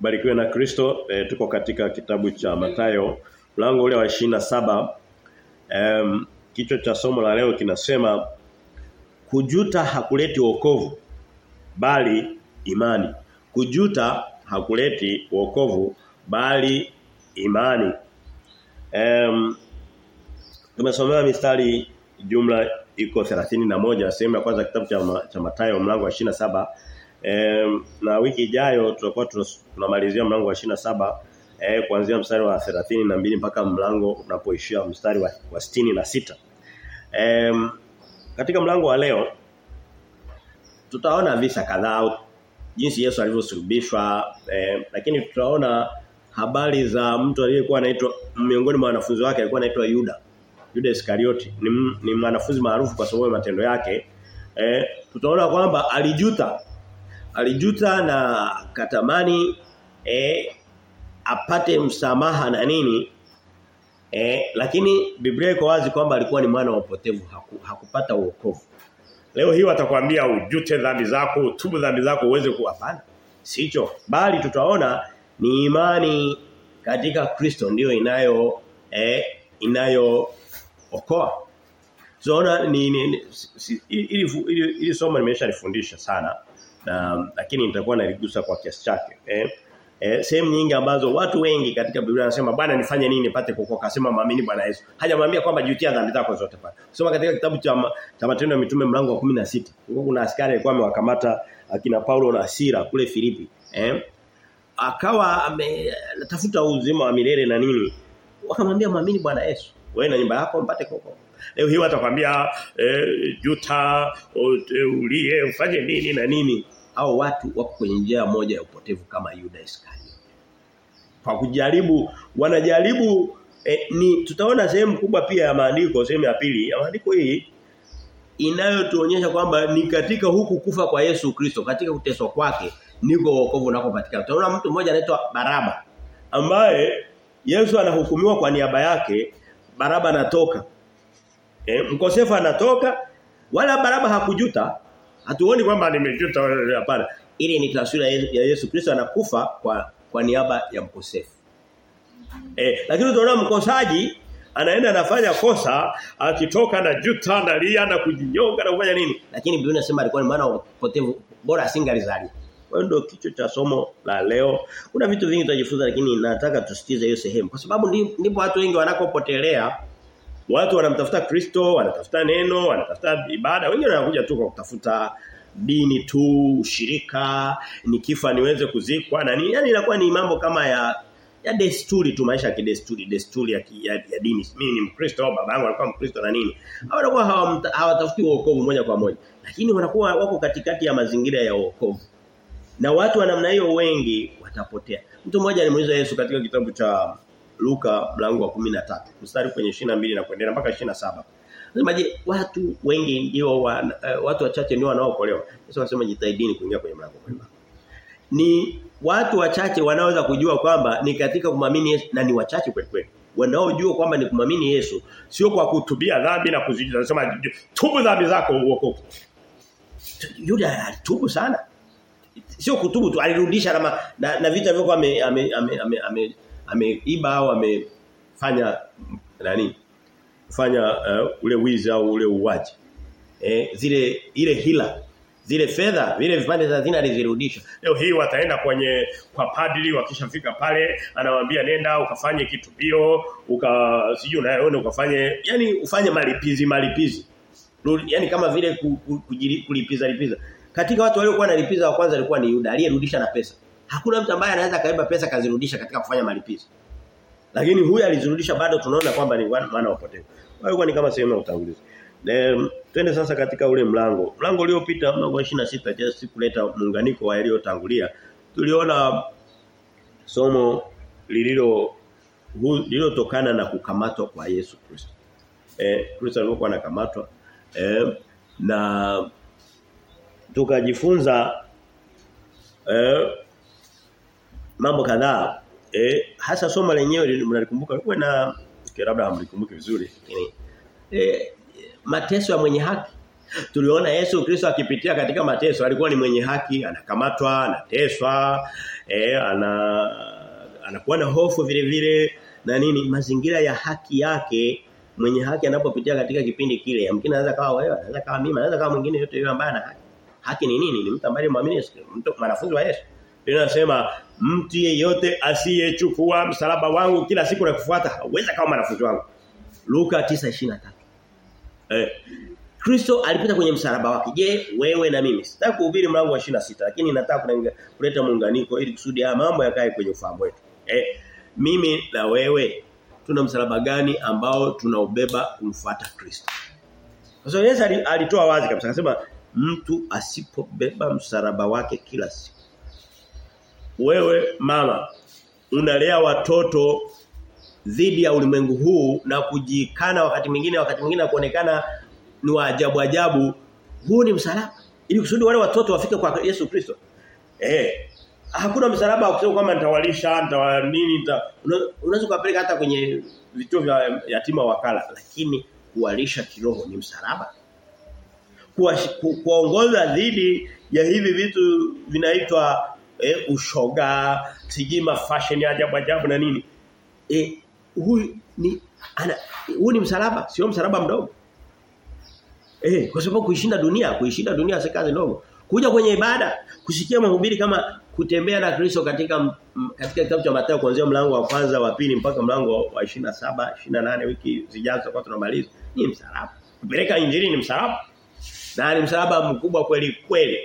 Barikiwe na Kristo. E, tuko katika kitabu cha Mathayo mlango ule wa 27. Em kichwa cha somo la leo kinasema kujuta hakuleti wokovu bali imani. Kujuta hakuleti wokovu bali imani. Em tumesomewa mistari jumla iko 31 sehemu ya kwanza kitabu cha, cha Mathayo mlango wa 27 eh, na wiki ijayo tutakuwa tunamalizia mlango wa 27 eh, kuanzia mstari wa 32 mpaka mlango unapoishia mstari wa, wa sitini na sita. E, katika mlango wa leo tutaona visa kadhaa jinsi Yesu alivyosulubishwa eh, lakini tutaona habari za mtu aliyekuwa anaitwa miongoni mwa wanafunzi wake alikuwa anaitwa Yuda Yuda Iskarioti ni, ni mwanafunzi maarufu kwa sababu ya matendo yake. Eh, tutaona kwamba alijuta. Alijuta na katamani eh, apate msamaha na nini? Eh, lakini Biblia iko wazi kwamba alikuwa ni mwana wa upotevu, haku, hakupata uokovu Leo hii watakwambia ujute dhambi zako, utubu dhambi zako uweze kuwa hapana. Sicho, bali tutaona ni imani katika Kristo ndio inayo eh, inayo okoa. Tunaona ni, ni, ni ili, ili, ili somo nimeshalifundisha sana na lakini nitakuwa naligusa kwa kiasi chake. Eh, eh sehemu nyingi ambazo watu wengi katika Biblia wanasema bwana nifanye nini nipate kuokoka akasema maamini Bwana Yesu. Hajamwambia kwamba jutia dhambi zako zote pale. Soma katika kitabu cha cha Matendo ya Mitume mlango wa 16. Huko kuna askari alikuwa amewakamata akina Paulo na Sila kule Filipi. Eh? Akawa ametafuta uzima wa milele na nini? Wakamwambia maamini Bwana Yesu wewe na nyumba yako mpate kuokoka Leo hii watakwambia eh, juta ulie ufanye nini na nini. Hao watu wako kwenye njia moja ya upotevu kama Yuda Iskariote. Kwa kujaribu wanajaribu e, ni tutaona sehemu kubwa pia ya maandiko sehemu ya pili ya maandiko hii inayotuonyesha kwamba ni katika huku kufa kwa Yesu Kristo katika kuteswa kwake niko wokovu unakopatikana. Tunaona mtu mmoja anaitwa Baraba ambaye Yesu anahukumiwa kwa niaba yake Baraba anatoka. E, mkosefu anatoka wala Baraba hakujuta. Hatuoni kwamba nimejuta hapana. Ile ni taswira ya Yesu Kristo anakufa kwa kwa niaba ya mkosefu. Eh, lakini tunaona mkosaji anaenda anafanya kosa akitoka na juta na lia na kujinyonga na kufanya nini? Lakini Biblia inasema alikuwa ni maana upotevu bora asingalizali. Kwa ndio kichwa cha somo la leo. Kuna vitu vingi tutajifunza lakini nataka tusitize hiyo sehemu. Kwa sababu ndipo watu wengi wanakopotelea. Watu wanamtafuta Kristo, wanatafuta neno, wanatafuta ibada. Wengine wanakuja tu kwa kutafuta dini tu, ushirika, nikifa niweze kuzikwa na nini. Yaani inakuwa ni mambo kama ya ya desturi tu maisha ya kidesturi, desturi ya, ya, ya dini. Mimi ni Mkristo, baba yangu alikuwa Mkristo na nini. Hao wanakuwa hawatafuti wokovu moja kwa moja. Lakini wanakuwa wako katikati ya mazingira ya wokovu. Na watu wa namna hiyo wengi watapotea. Mtu mmoja alimuuliza Yesu katika kitabu cha Luka mlango wa 13, mstari kwenye 22 na kuendelea mpaka 27. Anasema je, watu wengi ndio wa, uh, watu wachache ndio wanaookolewa. Yesu anasema jitahidini kuingia kwenye mlango mwema. Ni watu wachache wanaweza kujua kwamba ni katika kumamini Yesu na ni wachache kweli kweli. Wanaojua kwamba ni kumamini Yesu sio kwa kutubia dhambi na kuzijua. Anasema tubu dhambi zako uokoke. Yuda alitubu sana sio kutubu tu alirudisha na, na, na vita vyoko ame ame ame ame, ame, ame iba au amefanya nani fanya uh, ule wizi au ule uwaji eh zile ile hila zile fedha vile vipande 30 alizirudisha leo hii wataenda kwenye kwa padri wakishafika pale anawaambia nenda ukafanye kitubio uka sijui unaona ukafanye yani ufanye malipizi malipizi. Yani kama vile kulipiza lipiza. Katika watu waliokuwa wanalipiza wa kwanza alikuwa ni Yuda aliyerudisha na pesa. Hakuna mtu ambaye anaweza kaiba pesa kazirudisha katika kufanya malipizi. Lakini huyu alizirudisha bado tunaona kwamba ni maana wapotevu. Kwa hiyo ni kama sehemu ya utangulizi. Twende sasa katika ule mlango. Mlango uliopita mlango wa 26 just kuleta muunganiko wa yaliyotangulia. Tuliona somo lililo lililotokana na kukamatwa kwa Yesu Kristo. Eh Kristo alikuwa anakamatwa eh na tukajifunza eh, mambo kadhaa eh, hasa somo lenyewe mnalikumbuka? Kwa na labda hamlikumbuki vizuri lakini eh, mateso ya mwenye haki. Tuliona Yesu Kristo akipitia katika mateso alikuwa ni mwenye haki, anakamatwa, anateswa, eh ana anakuwa na hofu vile vile na nini. Mazingira ya haki yake mwenye haki anapopitia katika kipindi kile yamkini anaweza kawa wewe anaweza kawa mimi anaweza kawa mwingine yote yule ambaye ana haki. Haki ni nini? Ni mtu ambaye muamini Yesu mtu mwanafunzi wa Yesu. Biblia inasema mtu yeyote asiyechukua msalaba wangu kila siku na kufuata hawezi kama mwanafunzi wangu Luka 9:23 eh Kristo alipita kwenye msalaba wake. Je, wewe na mimi? Sitaki kuhubiri mlango wa 26 lakini nataka kuleta muunganiko ili kusudi haya mambo yakae kwenye ufahamu wetu. Eh, mimi na wewe tuna msalaba gani ambao tunaubeba kumfuata Kristo? Kwa sababu Yesu alitoa wazi kabisa akasema mtu asipobeba msalaba wake kila siku. Wewe mama unalea watoto dhidi ya ulimwengu huu na kujikana wakati mwingine wakati mwingine kuonekana ni wa ajabu ajabu. Huu ni msalaba. Ili kusudi wale watoto wafike kwa Yesu Kristo. Eh hakuna msalaba wa kusema kwamba nitawalisha nitawa nini nita unaweza kupeleka hata kwenye vituo vya yatima wakala lakini kuwalisha kiroho ni msalaba. Kuongoza dhidi ya hivi vitu vinaitwa eh, ushoga sijui mafashion ya ajabu ajabu na nini eh huyu ni ana huu ni msalaba sio msalaba mdogo Eh, kwa sababu kuishinda dunia, kuishinda dunia si kazi ndogo. Kuja kwenye ibada, kusikia mahubiri kama kutembea na Kristo katika katika kitabu cha Mathayo kuanzia mlango wa kwanza, wa pili mpaka mlango wa 27, 28 wiki zijazo kwa tunamaliza. Ni msalaba. Kupeleka injili ni msalaba. Na ni msalaba mkubwa kweli kweli.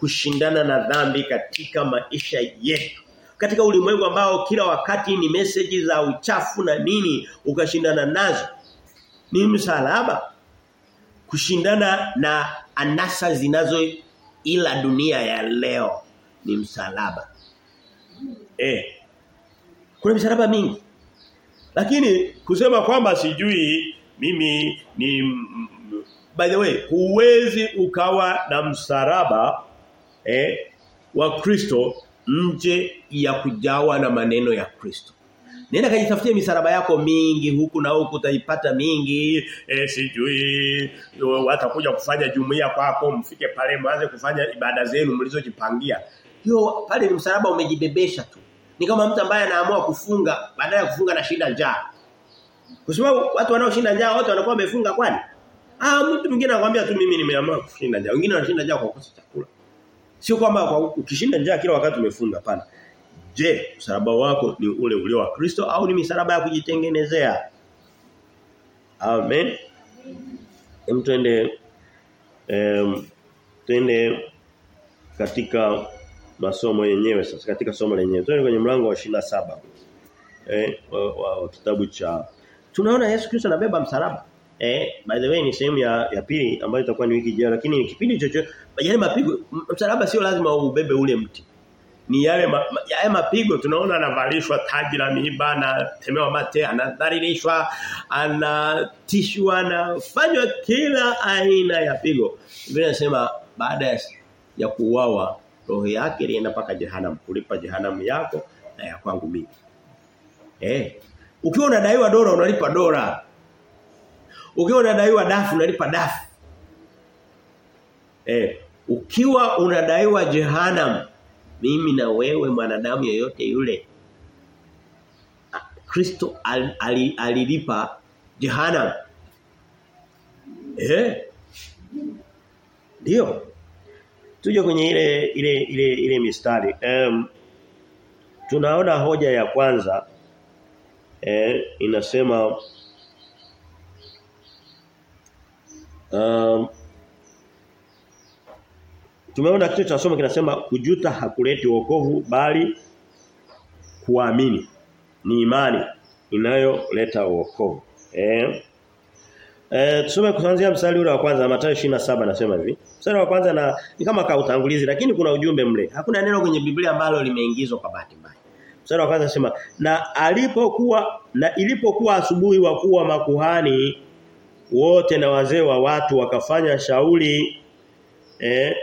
Kushindana na dhambi katika maisha yetu. Katika ulimwengu ambao kila wakati ni meseji za uchafu na nini ukashindana nazo. Ni msalaba kushindana na anasa zinazo ila dunia ya leo ni msalaba. Eh. Kuna misalaba mingi. Lakini kusema kwamba sijui mimi ni by the way huwezi ukawa na msalaba eh wa Kristo nje ya kujawa na maneno ya Kristo. Nenda kajitafutie misalaba yako mingi huku na huku utaipata mingi e, sijui watakuja kufanya jumuiya kwako mfike pale mwanze kufanya ibada zenu mlizojipangia. Hiyo pale ni msalaba umejibebesha tu. Ni kama mtu ambaye anaamua kufunga badala ya kufunga na shida njaa. Kwa sababu watu wanaoshinda njaa wote wanakuwa wamefunga kwani? Ah mtu mwingine anakuambia tu mimi nimeamua kushinda njaa. Wengine wanashinda njaa kwa kukosa chakula. Sio kwamba kwa ukishinda njaa kila wakati umefunga pana Je, msalaba wako ni ule ule wa Kristo au ni misalaba ya kujitengenezea? Amen. Hem twende em twende katika masomo yenyewe sasa katika somo lenyewe. Twende kwenye mlango wa 27. Eh wa, wa, wa kitabu cha Tunaona Yesu Kristo anabeba msalaba. Eh by the way ni sehemu ya ya pili ambayo itakuwa ni wiki ijayo lakini ni kipindi chochote yale mapigo msalaba sio lazima ubebe ule mti. Ni yale ma, yale mapigo tunaona anavalishwa taji la miiba na temewa mate anadhalilishwa anatishwa anafanywa kila aina ya pigo. Vile nasema baada ya, ya kuuawa roho yake ilienda paka jehanamu kulipa jehanamu yako na ya kwangu mimi. Eh ukiwa unadaiwa dola unalipa dola ukiwa unadaiwa dafu unalipa dafu. Eh ukiwa unadaiwa jehanamu mimi na wewe mwanadamu yeyote yule Kristo alilipa al, al, jehanamu. Eh? Ndio. Tuje kwenye ile ile ile ile mistari. Um, tunaona hoja ya kwanza eh inasema um, Tumeona kitu cha somo kinasema kujuta hakuleti wokovu bali kuamini. Ni imani inayoleta wokovu. Eh. Eh tusome kuanzia mstari ule wa kwanza Mathayo 27 nasema hivi. Mstari wa kwanza na ni kama kautangulizi lakini kuna ujumbe mle. Hakuna neno kwenye Biblia ambalo limeingizwa kwa bahati mbaya. Mstari wa kwanza nasema na alipokuwa na ilipokuwa asubuhi wakuu wa makuhani wote na wazee wa watu wakafanya shauri eh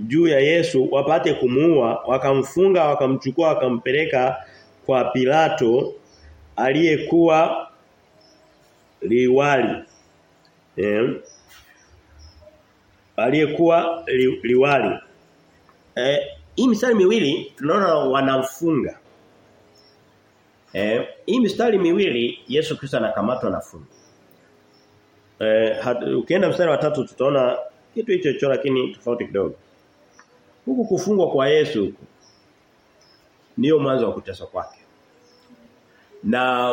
juu ya Yesu wapate kumuua wakamfunga wakamchukua wakampeleka kwa Pilato aliyekuwa liwali eh aliyekuwa li, liwali. Eh, hii mistari miwili tunaona wanamfunga. Eh, hii mistari miwili Yesu Kristo anakamatwa na funga. Eh, ukienda mstari wa tatu tutaona kitu hicho hicho lakini tofauti kidogo. Huku kufungwa kwa Yesu ndio mwanzo wa kuteswa kwake. Na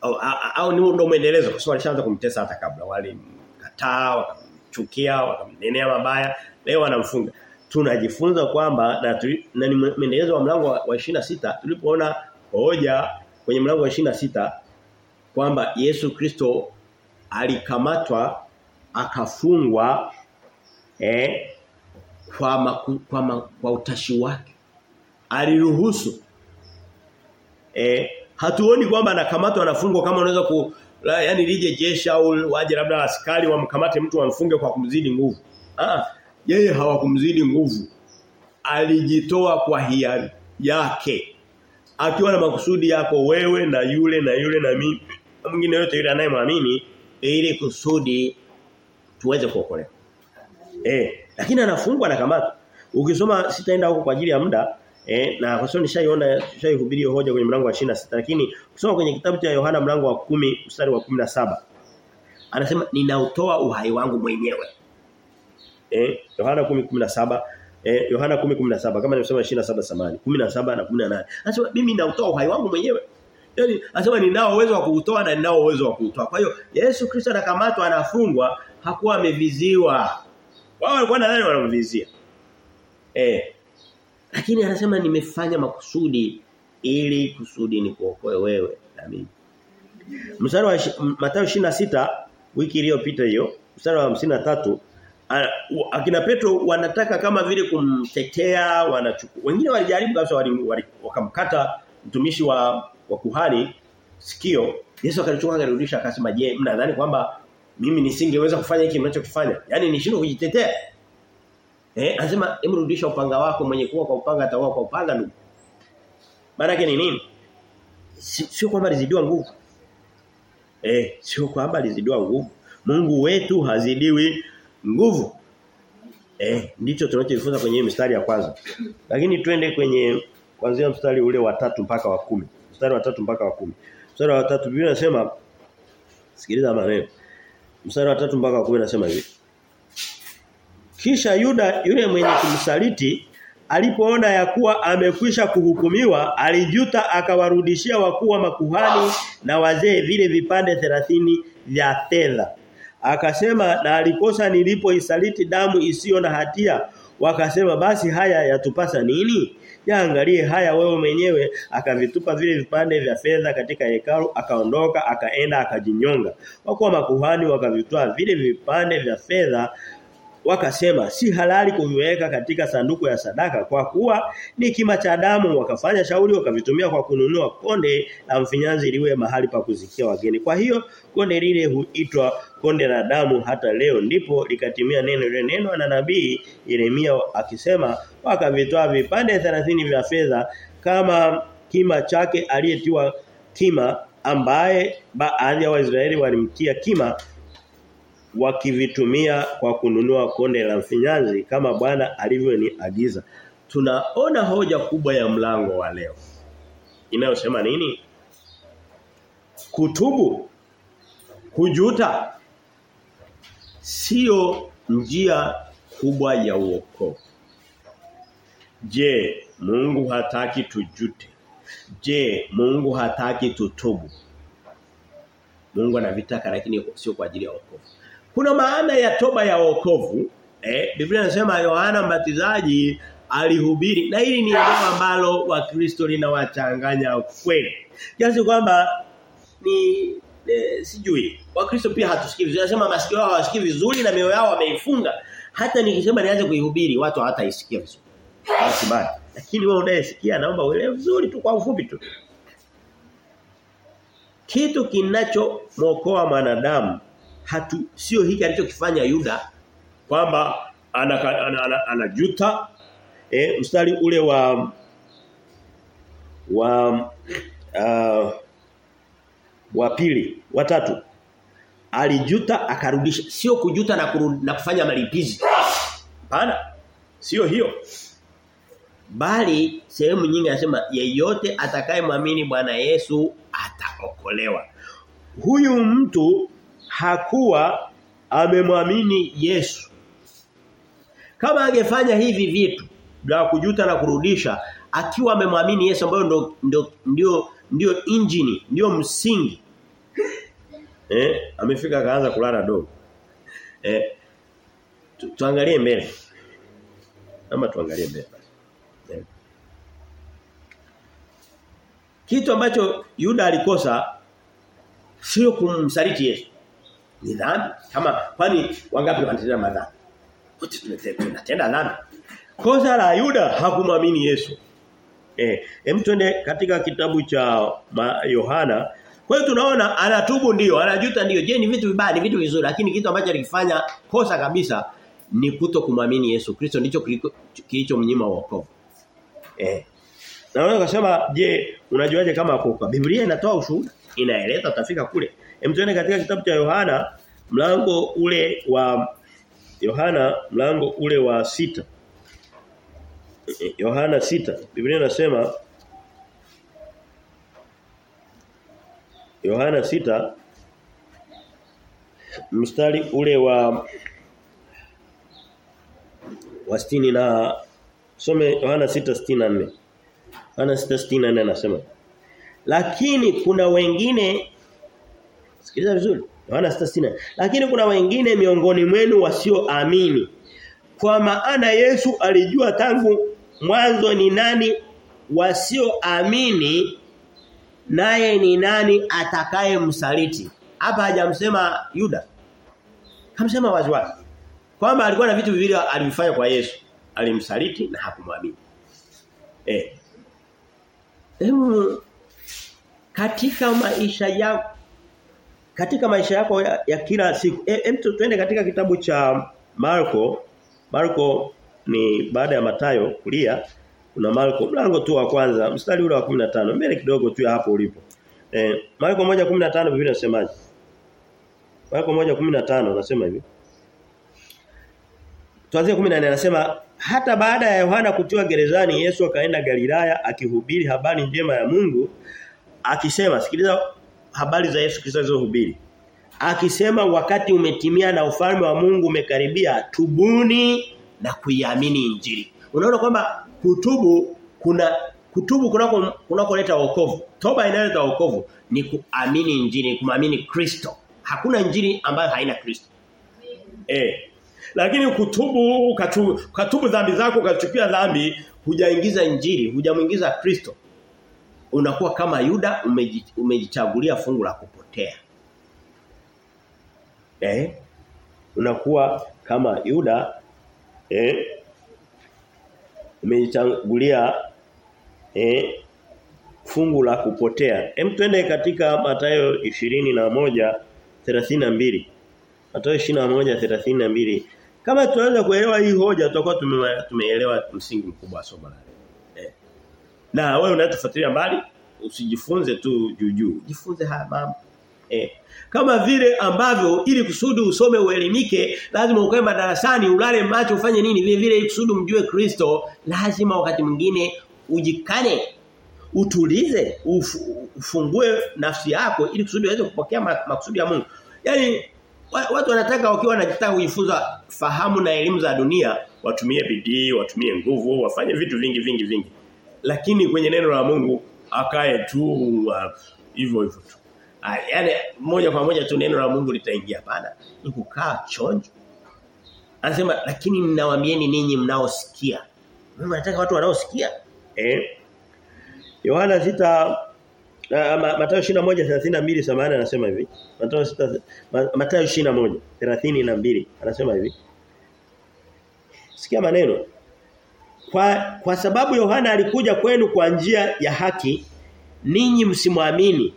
au, au ni ndo muendelezo kwa sababu alishaanza kumtesa hata kabla walimkataa wakamchukia wakamnenea mabaya leo wanamfunga tunajifunza kwamba na, tu, na ni muendelezo wa mlango wa 26 tulipoona hoja kwenye mlango wa 26 kwamba Yesu Kristo alikamatwa akafungwa eh kwa maku, kwa, ma, kwa utashi wake. Aliruhusu eh hatuoni kwamba anakamatwa anafungwa kama unaweza ku la, yani lije jeshi au waje labda askari wamkamate mtu wamfunge kwa kumzidi nguvu. Ah yeye hawakumzidi nguvu. Alijitoa kwa hiari yake akiwa na makusudi yako wewe na yule na yule na mimi. Mwingine yote yule anayemwamini ili kusudi tuweze kuokolewa eh lakini anafungwa na kamata ukisoma sitaenda huko kwa ajili ya muda Eh, na kwa sababu nishaiona nishaihubiri hoja kwenye mlango wa 26 lakini kusoma kwenye kitabu cha Yohana mlango wa kumi mstari wa 17 anasema ninautoa uhai wangu mwenyewe. Eh, Yohana 10:17 eh Yohana 10:17 kama nimesema 27 samani 17 na 18. Anasema mimi ninautoa uhai wangu mwenyewe. Yaani anasema ninao uwezo wa kuutoa na ninao uwezo wa kuutoa. Kwa hiyo Yesu Kristo anakamatwa anafungwa hakuwa ameviziwa. Wao walikuwa nadhani wanamvizia. Eh lakini anasema nimefanya makusudi ili kusudi ni kuokoe wewe na mimi. Mstari wa Mathayo 26 wiki iliyopita hiyo, mstari wa 53 akina Petro wanataka kama vile kumtetea wanachukua. Wengine walijaribu kabisa wakamkata mtumishi wa wa kuhani sikio. Yesu akalichukua akarudisha akasema, "Je, mnadhani kwamba mimi nisingeweza kufanya hiki mnachokifanya? yani nishindwe kujitetea?" Eh, anasema hebu rudisha upanga wako mwenye kuwa kwa upanga ataua kwa upanga ndugu. Maana yake ni nini? Sio kwamba alizidiwa nguvu. Eh, sio kwamba alizidiwa nguvu. Mungu wetu hazidiwi nguvu. Eh, ndicho tunachojifunza kwenye mstari ya kwanza. Lakini twende kwenye kuanzia mstari ule wa tatu mpaka wa kumi Mstari wa tatu mpaka wa kumi Mstari wa tatu Biblia inasema sikiliza maneno. Mstari wa tatu mpaka wa kumi nasema hivi. Kisha Yuda yule mwenye kumsaliti alipoona ya kuwa amekwisha kuhukumiwa alijuta akawarudishia wakuu wa makuhani na wazee vile vipande 30 vya fedha. Akasema na alikosa nilipoisaliti damu isiyo na hatia wakasema basi haya yatupasa nini? Yaangalie haya wewe mwenyewe akavitupa vile vipande vya fedha katika hekalu akaondoka akaenda akajinyonga. Wakuwa makuhani wakavitoa vile vipande vya fedha wakasema si halali kuviweka katika sanduku ya sadaka kwa kuwa ni kima cha damu wakafanya shauri wakavitumia kwa kununua konde la mfinyanzi liwe mahali pa kuzikia wageni. Kwa hiyo konde lile huitwa konde la damu hata leo ndipo likatimia neno lile neno na nabii Yeremia akisema wakavitoa vipande 30 vya fedha kama kima chake aliyetiwa kima ambaye baadhi ya Waisraeli walimtia kima wakivitumia kwa kununua konde la mfinyanzi kama Bwana alivyoniagiza. Tunaona hoja kubwa ya mlango wa leo. Inayosema nini? Kutubu kujuta sio njia kubwa ya uokovu. Je, Mungu hataki tujute? Je, Mungu hataki tutubu? Mungu anavitaka lakini sio kwa ajili ya wokovu. Kuna maana ya toba ya wokovu. Eh, Biblia inasema Yohana Mbatizaji alihubiri na hili ni eneo ambalo Wakristo linawachanganya kweli. Kiasi kwamba ni e, sijui. Wakristo pia hatusikii vizuri. Anasema masikio yao hawasikii vizuri na mioyo yao wameifunga. Hata nikisema nianze kuihubiri watu hawataisikia vizuri. Basi Lakini wewe unayesikia naomba uelewe vizuri tu kwa ufupi tu. Kitu kinachomwokoa mwanadamu hatu sio hiki alichokifanya Yuda kwamba anajuta ana, ana, ana, ana eh mstari ule wa wa uh, wa pili wa tatu. Alijuta akarudisha sio kujuta na, kuru, na kufanya malipizi. Hapana sio hiyo. Bali sehemu nyingi anasema yeyote atakayemwamini Bwana Yesu ataokolewa. Huyu mtu hakuwa amemwamini Yesu. Kama angefanya hivi vitu bila kujuta na kurudisha akiwa amemwamini Yesu ambayo ndo, ndo ndio ndio injini ndio msingi. Eh amefika akaanza kulala dogo. Eh tu, tuangalie mbele. Ama tuangalie mbele. Eh. kitu ambacho Yuda alikosa sio kumsaliti Yesu ni dhambi kama kwani wangapi wanatenda madhambi wote tunatenda dhambi kosa la Yuda hakumwamini Yesu eh hem twende katika kitabu cha Yohana kwa hiyo tunaona anatubu ndio, anajuta ndio. Je, ni vitu vibaya, ni vitu vizuri, lakini kitu ambacho alikifanya kosa kabisa ni kuto kumwamini Yesu Kristo ndicho kilichomnyima wokovu. Eh. Na wewe ukasema, je, unajuaje kama akoka? Biblia inatoa ushuhuda, inaeleza utafika kule. Hem katika kitabu cha Yohana mlango ule wa Yohana mlango ule wa sita. Yohana sita. Biblia inasema Yohana sita mstari ule wa wa sitini na some Yohana 6:64 Yohana 6:64 anasema lakini kuna wengine sikiliza vizuri. Yohana 6:64 lakini kuna wengine miongoni mwenu wasioamini. Kwa maana Yesu alijua tangu mwanzo ni nani wasioamini naye ni nani atakaye msaliti. Hapa hajamsema Yuda. Kamsema waziwazi kwamba alikuwa na vitu viwili alivifanya kwa Yesu. Alimsaliti na hakumwamini. Eh. Emu, katika maisha yako katika maisha yako ya, ya kila siku e, tuende katika kitabu cha Marko. Marko ni baada ya Matayo kulia. Kuna Marko mlango tu wa kwanza mstari ule wa 15 mbele kidogo tu hapo ulipo. Eh Marko 1:15 Biblia inasemaje? Marko 1:15 nasema hivi. Tuanzie 14 anasema hata baada ya Yohana kutiwa gerezani Yesu akaenda Galilaya akihubiri habari njema ya Mungu akisema sikiliza habari za Yesu Kristo alizohubiri. Akisema wakati umetimia na ufalme wa Mungu umekaribia tubuni na kuiamini injili. Unaona kwamba kutubu kuna kutubu kunako kunakoleta wokovu. Toba inaleta wokovu ni kuamini injili kumamini Kristo. Hakuna injili ambayo haina Kristo. Eh. Lakini kutubu ukatubu, ukatubu dhambi zako ukachukia dhambi hujaingiza injili hujamuingiza Kristo unakuwa kama Yuda umejichagulia fungu la kupotea. Eh? Unakuwa kama Yuda eh? Umejichagulia eh? Fungu la kupotea. Hem twende katika Mathayo 21 32 Mathayo 21:32 kama tunaweza kuelewa hii hoja tutakuwa tumeelewa msingi mkubwa wa somo la leo. Na wewe unatufuatilia mbali usijifunze tu juu juu. Jifunze haya mambo. Eh. Kama vile ambavyo ili kusudi usome uelimike lazima ukae madarasani ulale macho ufanye nini vile vile ili kusudi mjue Kristo lazima wakati mwingine ujikane utulize uf, ufungue nafsi yako ili kusudi uweze kupokea makusudi ya Mungu. Yaani watu wanataka wakiwa wanajitahidi kujifunza fahamu na elimu za dunia watumie bidii, watumie nguvu, wafanye vitu vingi vingi vingi. Lakini kwenye neno la Mungu akae tu hivyo uh, hivyo tu. Uh, yaani moja kwa moja tu neno la Mungu litaingia hapana. Ni kukaa chonjo. Anasema lakini ninawaambieni ninyi mnaosikia. Mungu anataka watu wanaosikia. Eh. Yohana 6 Uh, Mathayo 21:32 samahani anasema hivi. Mathayo 6 Mathayo 21:32 anasema hivi. Sikia maneno. Kwa kwa sababu Yohana alikuja kwenu kwa njia ya haki, ninyi msimwamini.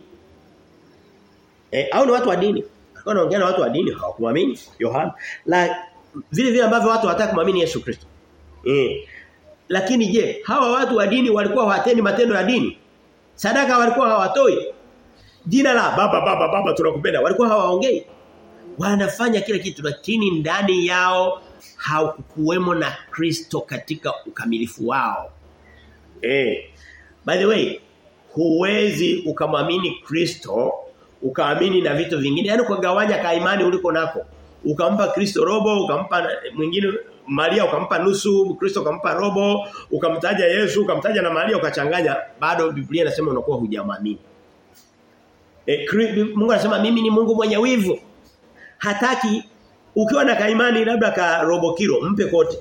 E, au ni watu wa dini? Alikuwa anaongea na watu wa dini hawakuamini Yohana. La vile vile ambavyo watu hawataka kumwamini Yesu Kristo. Eh. Lakini je, hawa watu wa dini walikuwa hawatendi matendo ya dini? Sadaka walikuwa hawatoi. Jina la baba baba baba tunakupenda walikuwa hawaongei. wanafanya kila kitu lakini ndani yao hakukuwemo na Kristo katika ukamilifu wao. Eh. By the way, huwezi ukamwamini Kristo ukaamini na vitu vingine yani ukagawanya ka imani uliko nako ukampa Kristo robo ukampa mwingine Maria ukampa nusu Kristo ukampa robo ukamtaja Yesu ukamtaja na Maria ukachanganya bado Biblia inasema unakuwa hujamwamini e, Mungu anasema mimi ni Mungu mwenye wivu hataki ukiwa na kaimani labda ka robo kilo mpe kote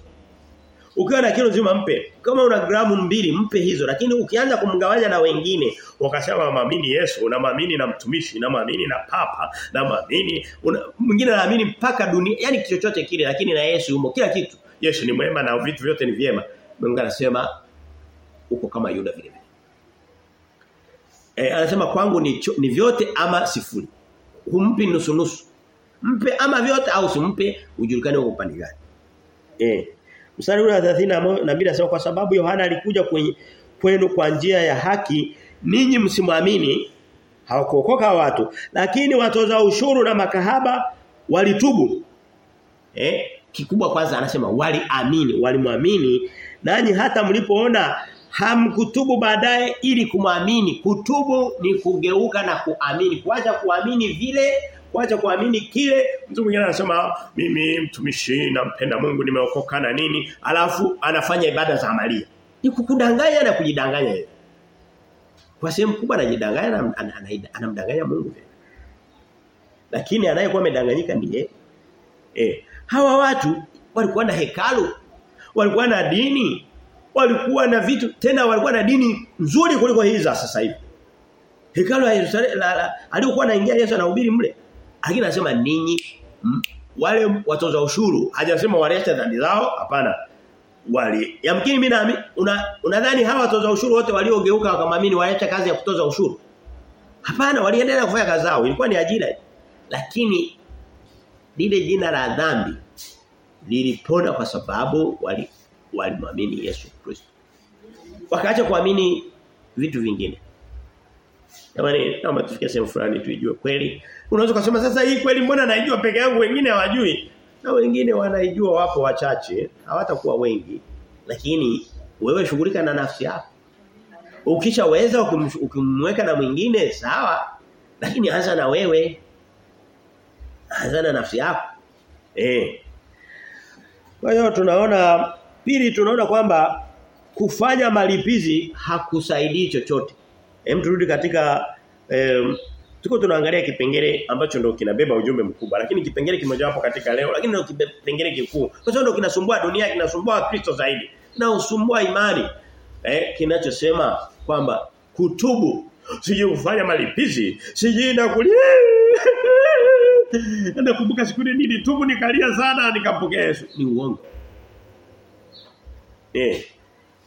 ukiwa na kilo nzima mpe. Kama una gramu mbili mpe hizo lakini ukianza kumgawanya na wengine wakasema maamini Yesu, unamwamini na mtumishi, na maamini na papa, na maamini mwingine anaamini mpaka dunia, yani chochote kile lakini na Yesu umo kila kitu. Yesu ni mwema na vitu vyote ni vyema. Mungu anasema uko kama Yuda vile vile. Eh anasema kwangu ni, ni vyote ama sifuri. Humpi nusu nusu. Mpe ama vyote au simpe ujulikane uko upande gani. Eh Mstari wa 32 anasema kwa sababu Yohana alikuja kwenye kwenu kwa njia ya haki ninyi msimwamini. Hawakuokoka watu lakini watoza ushuru na makahaba walitubu. Eh kikubwa kwanza anasema waliamini walimwamini nanyi hata mlipoona hamkutubu baadaye ili kumwamini. Kutubu ni kugeuka na kuamini kuacha kuamini vile kuacha kuamini kile mtu mwingine anasema mimi mtumishi nampenda Mungu nimeokoka na nini? Alafu anafanya ibada za amalia. Ni kukudanganya na kujidanganya yeye. Kwa sehemu kubwa anajidanganya anamdanganya Mungu lakini anayekuwa amedanganyika ni yeye. Eh hawa watu walikuwa na hekalu walikuwa na dini walikuwa na vitu tena walikuwa na dini nzuri kuliko hizi za sasa hivi. Hekalu la Yerusalemu aliokuwa anaingia Yesu anahubiri mle lakini anasema ninyi wale watoza ushuru hajasema walete dhambi zao? Hapana. Wali yamkini mimi nami unadhani una hawa watoza ushuru wote waliogeuka wakamwamini waacha kazi ya kutoza ushuru? Hapana waliendelea kufanya kazi zao ilikuwa ni ajira. Lakini lile jina la dhambi lilipona kwa sababu wali walimwamini Yesu Kristo. Wakaacha kuamini vitu vingine Jamani kama tufikie sehemu fulani tuijue kweli. Unaweza kusema sasa hii kweli mbona naijua peke yangu wengine hawajui? Na wengine wanaijua wapo wachache, hawatakuwa wengi. Lakini wewe shughulika na nafsi yako. Ukishaweza ukimweka na mwingine sawa, lakini anza na wewe. Anza na nafsi yako. Eh. Kwa hiyo tunaona pili tunaona kwamba kufanya malipizi hakusaidii chochote. Hem turudi katika eh, tuko tunaangalia kipengele ambacho ndio kinabeba ujumbe mkubwa lakini kipengele kimojawapo katika leo lakini ndio kipengele kikuu. Kwa sababu ndio kinasumbua dunia kinasumbua Kristo zaidi. Na usumbua imani. Eh kinachosema kwamba kutubu sije kufanya malipizi sije na kulia Nakumbuka siku ile nilitubu nikalia sana nikampokea Yesu. Ni uongo. Eh.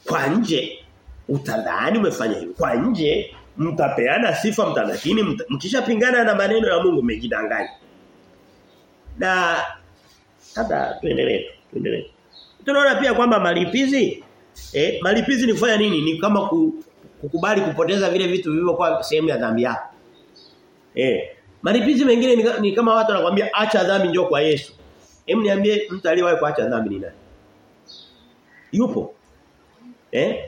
Kwa nje utadhani umefanya hivyo. Kwa nje mtapeana sifa mtanakini mta, mkishapingana na maneno ya Mungu mmejidanganya. Na sasa tuendelee tuendelee. Tunaona pia kwamba malipizi eh malipizi ni kufanya nini? Ni kama ku, kukubali kupoteza vile vitu vilivyokuwa sehemu ya dhambi yako. Eh malipizi mengine ni, ni kama watu wanakuambia acha dhambi njoo kwa Yesu. Hem niambie mtu aliyewahi kuacha dhambi ni nani? Yupo. Eh?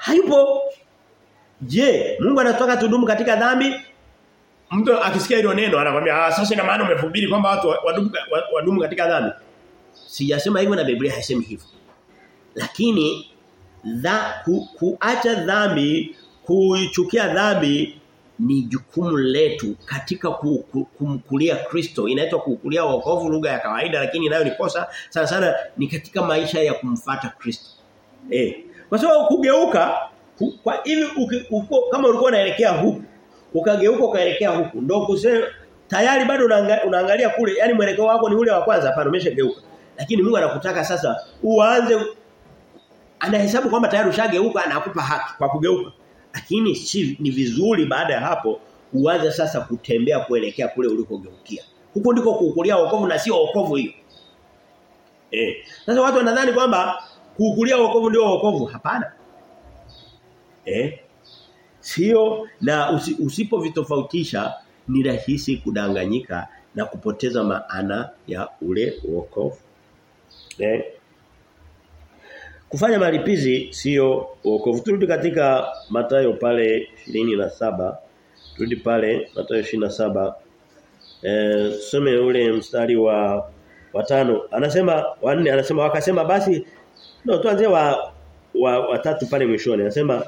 Hayupo. Je, Mungu anataka tudumu katika dhambi? Mtu akisikia hilo neno anakuambia ah sasa ina maana umehubiri kwamba watu wadumu, wadumu katika dhambi. Sijasema hivyo na Biblia haisemi hivyo. Lakini dha, ku, kuacha dhambi, kuichukia dhambi ni jukumu letu katika ku, ku, kumkulia Kristo. Inaitwa kukulia wokovu lugha ya kawaida lakini nayo ni kosa sana sana ni katika maisha ya kumfata Kristo. Eh. Kwa sababu kugeuka kwa hivi uko kama ulikuwa unaelekea huku ukageuka ukaelekea huku ndio kusema tayari bado unaangalia kule yani mwelekeo wako ni ule wa kwanza hapana umeshageuka. Lakini Mungu anakutaka sasa uanze anahesabu kwamba tayari ushageuka anakupa haki kwa kugeuka. Lakini si ni vizuri baada ya hapo uanze sasa kutembea kuelekea kule ulikogeukia. Huko ndiko kukulia wokovu na sio wokovu hiyo. Eh sasa watu wanadhani kwamba kukulia wokovu ndio wokovu hapana eh sio na usi, usipovitofautisha ni rahisi kudanganyika na kupoteza maana ya ule wokovu. Eh? Kufanya malipizi sio wokovu. Turudi katika matayo pale 27. Turudi pale Mathayo 27. Eh some ule mstari wa watano. Anasema wanne anasema wakasema basi ndio tuanze wa wa watatu pale mwishoni. Anasema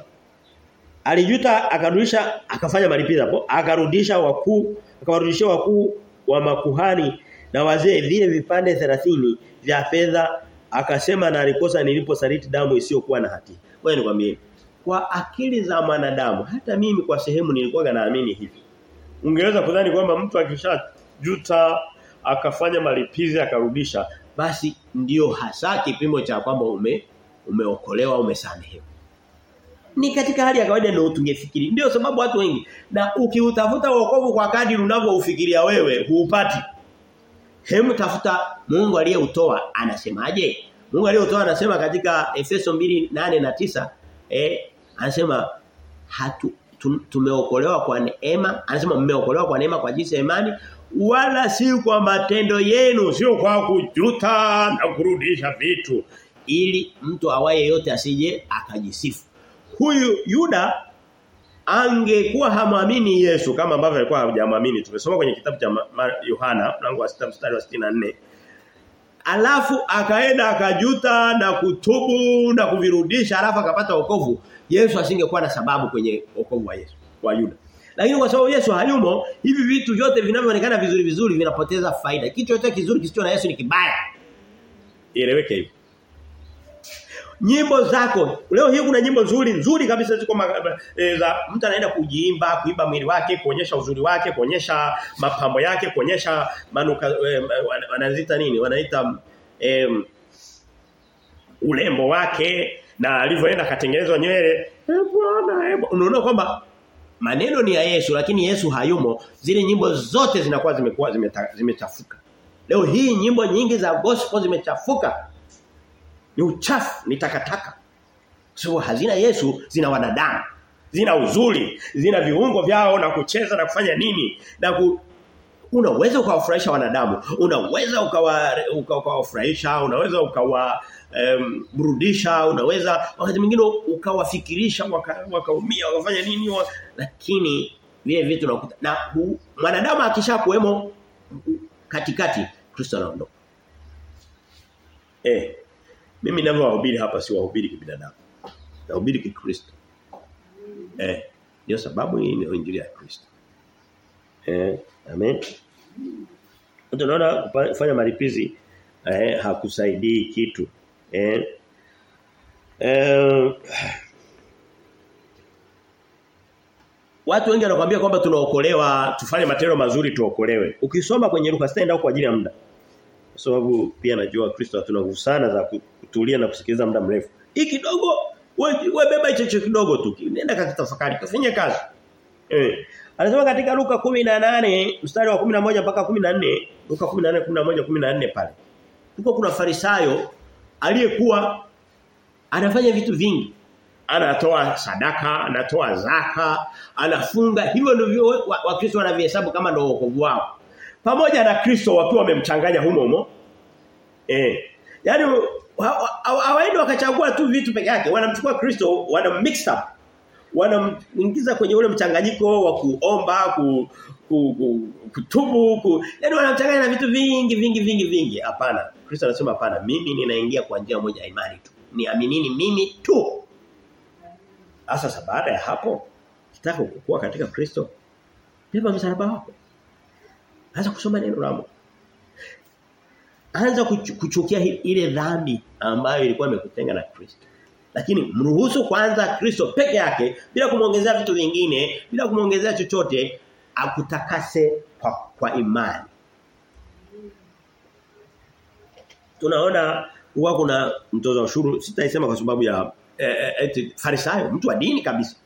alijuta akarudisha akafanya malipizi hapo akarudisha wakuu akawarudishia wakuu wa makuhani na wazee vile vipande 30 vya fedha akasema na alikosa niliposaliti damu isiyokuwa na hatia. Wewe nikwambie kwa akili za mwanadamu hata mimi kwa sehemu nilikuwa naamini hivi. Ungeweza kudhani kwamba mtu akishajuta akafanya malipizi akarudisha basi ndiyo hasa kipimo cha kwamba ume umeokolewa umesamehewa. Ni katika hali ya kawaida ndio tungefikiri. Ndio sababu watu wengi na ukiutafuta wokovu kwa kadi unavyoufikiria wewe huupati. Hemu tafuta Mungu aliyeutoa anasemaje? Mungu aliyeutoa anasema katika Efeso 2:8 na tisa eh anasema hatu tumeokolewa kwa neema anasema mmeokolewa kwa neema kwa jinsi ya imani wala si kwa matendo yenu sio kwa kujuta na kurudisha vitu. Ili mtu awaye yote asije akajisifu. Huyu Yuda angekuwa hamwamini Yesu kama ambavyo alikuwa hajamwamini. Tumesoma kwenye kitabu cha Yohana mlango wa 6 mstari wa 64 alafu akaenda akajuta na kutubu na kuvirudisha alafu akapata wokovu. Yesu asingekuwa na sababu kwenye wokovu wa Yesu wa Yuda lakini kwa sababu Yesu hayumo hivi vitu vyote vinavyoonekana vizuri vizuri vinapoteza faida. Kitu chochote kizuri kisicho na Yesu ni kibaya. Ieleweke hivyo nyimbo zako leo hii kuna nyimbo nzuri nzuri kabisa ziko e, za mtu anaenda kujiimba kuimba mwili wake kuonyesha uzuri wake kuonyesha mapambo yake kuonyesha manuka e, wanazita nini? Wanaita e, ulembo wake na alivyoenda katengenezwa nywele. Bwana unaona kwamba maneno ni ya Yesu lakini Yesu hayumo. Zile nyimbo zote zinakuwa zimekuwa zimechafuka. Leo hii nyimbo nyingi za gospel zimechafuka. Ni uchafu ni takataka. Sababu hazina Yesu zina wanadamu. Zina uzuri zina viungo vyao na kucheza na kufanya nini? Na ku, unaweza ukawafurahisha wanadamu. Unaweza ukawafurahisha uka, unaweza ukawa um, burudisha unaweza wakati mwingine ukawafikirisha wakaumia waka wakafanya nini lakini vile vitu nakuta na mwanadamu akishakuwemo katikati Kristo anaondoka eh mimi ninavyohubiri hapa si wahubiri kibinadamu. Nahubiri kikristo. Eh, ndio sababu hii ni injili ya Kristo. Eh, amen. Tunaona kufanya maripizi eh, hakusaidii kitu. Eh, eh, Watu wengi wanakuambia kwamba tunaokolewa, tufanye matendo mazuri tuokolewe. Ukisoma kwenye Luka sitaenda kwa ajili ya muda. Kwa sababu pia najua Kristo hatuna nguvu sana za kutulia na kusikiliza muda mrefu. Hii kidogo wewe we beba hicho kidogo tu. Nenda kakitafakari, kafanye kazi. Eh. Anasema katika Luka 18 mstari wa 11 mpaka 14, Luka 18 11 14 pale. Huko kuna Farisayo aliyekuwa anafanya vitu vingi. Anatoa sadaka, anatoa zaka, anafunga. Hivyo ndivyo Wakristo wa wanavihesabu kama ndio wokovu wao pamoja na Kristo wakiwa wamemchanganya humo humo. Eh. Yaani hawaendi wakachagua tu vitu peke yake, wanamchukua Kristo, wana mix up. Wanamuingiza kwenye ule mchanganyiko wa kuomba, ku, ku, ku kutubu, ku, yaani wanamchanganya na vitu vingi vingi vingi vingi. Hapana. Kristo anasema hapana, mimi ninaingia kwa njia moja imani tu. Niaminini mimi tu. Sasa baada ya hapo, kitaka kukua katika Kristo, beba msalaba wako. Anza kusoma neno Mungu. Anza kuchukia ile dhambi ambayo ilikuwa imekutenga na Kristo. Lakini mruhusu kwanza Kristo peke yake bila kumwongezea vitu vingine, bila kumwongezea chochote akutakase kwa, kwa imani. Tunaona huwa kuna mtoza ushuru sitaisema kwa sababu ya eh, eh, farisayo, mtu wa dini kabisa.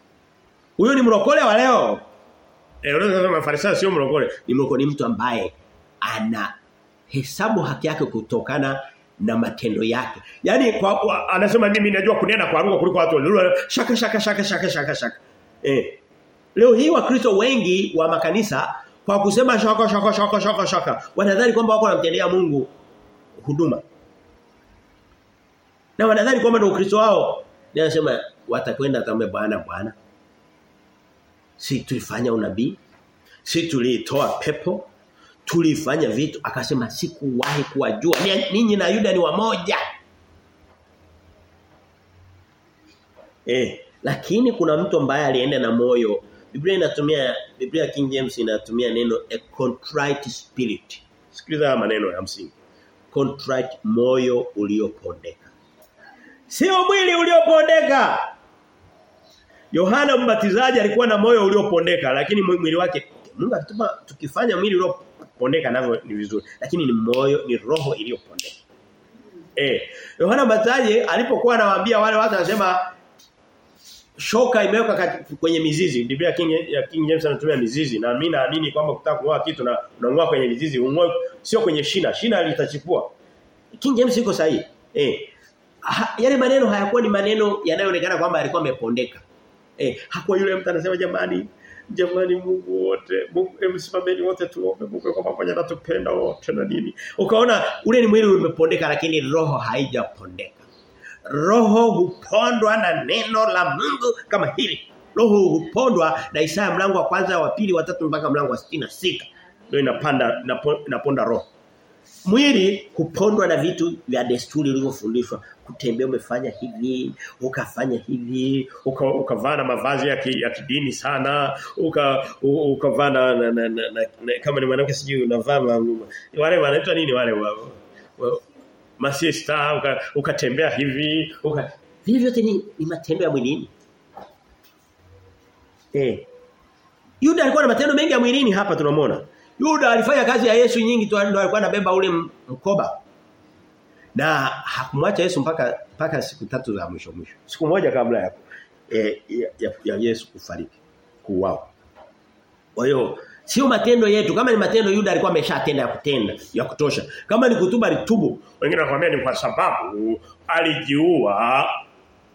Huyo ni mrokole wa leo. Eh unaweza kusema farisayo sio mrokole, ni mrokole ni mtu ambaye ana hesabu haki yake kutokana na matendo yake. Yaani kwa, kwa anasema mimi najua kunena kwa lugha kuliko watu wengine. Shaka shaka shaka shaka shaka shaka. Eh. Leo hii wakristo wengi wa makanisa kwa kusema shaka shaka shaka shaka shaka wanadhani kwamba wako wanamtendea Mungu huduma na wanadhani kwamba ndio Ukristo wao ninasema watakwenda kama bwana bwana. Si tulifanya unabii si tulitoa pepo tulifanya vitu. Akasema sikuwahi kuwajua. Ninyi na Yuda ni wamoja. Eh lakini kuna mtu ambaye alienda na moyo. Biblia inatumia Biblia King James inatumia neno a contrite spirit. Sikiliza maneno ya msingi. Contrite moyo uliopondeka sio mwili uliopondeka Yohana Mbatizaji alikuwa na moyo uliopondeka lakini mwili wake Mungu akituma tukifanya mwili uliopondeka navyo ni vizuri lakini ni moyo ni roho iliyopondeka. Eh Yohana Mbatizaji alipokuwa anawaambia wale watu anasema shoka imeweka kwenye mizizi. Biblia King ya King James anatumia mizizi na mimi naamini kwamba kutaka kungoa kitu na unangoa kwenye mizizi ungoe sio kwenye shina. Shina litachipua. King James iko sahihi. Eh ha, yale maneno hayakuwa ni maneno yanayoonekana kwamba alikuwa amepondeka. Eh hakuwa yule mtu anasema jamani jamani Mungu wote Mungu msimameni wote tuombe Mungu kwa pamoja natupenda wote na nini. Ukaona ule ni mwili umepondeka lakini roho haijapondeka. Roho hupondwa na neno la Mungu kama hili. Roho hupondwa na Isaya mlango wa kwanza wa pili wa tatu mpaka mlango wa sita. Ndio inapanda inaponda roho Mwili kupondwa na vitu vya desturi ulivyofundishwa. Kutembea umefanya hivi, ukafanya hivi, uka, ukavaa na mavazi ya, ki, ya kidini sana, uka ukavaa na, na, na, na, na, kama ni mwanamke sijui unavaa wale wanaitwa nini wale wa, wa, masista uka, ukatembea hivi, uka hivi vyote ni, ni matendo ya mwilini. Eh. Yuda alikuwa na matendo mengi ya mwilini hapa tunamwona. Yuda alifanya kazi ya Yesu nyingi tu ndio alikuwa anabeba ule mkoba. Na hakumwacha Yesu mpaka mpaka siku tatu za mwisho mwisho. Siku moja kabla ya e, ya, ya, Yesu kufariki, kuuawa. Kwa hiyo sio matendo yetu kama ni matendo Yuda alikuwa ameshatenda ya kutenda ya kutosha. Kama ni kutuba alitubu. Wengine wanakuambia ni kwa sababu alijiua.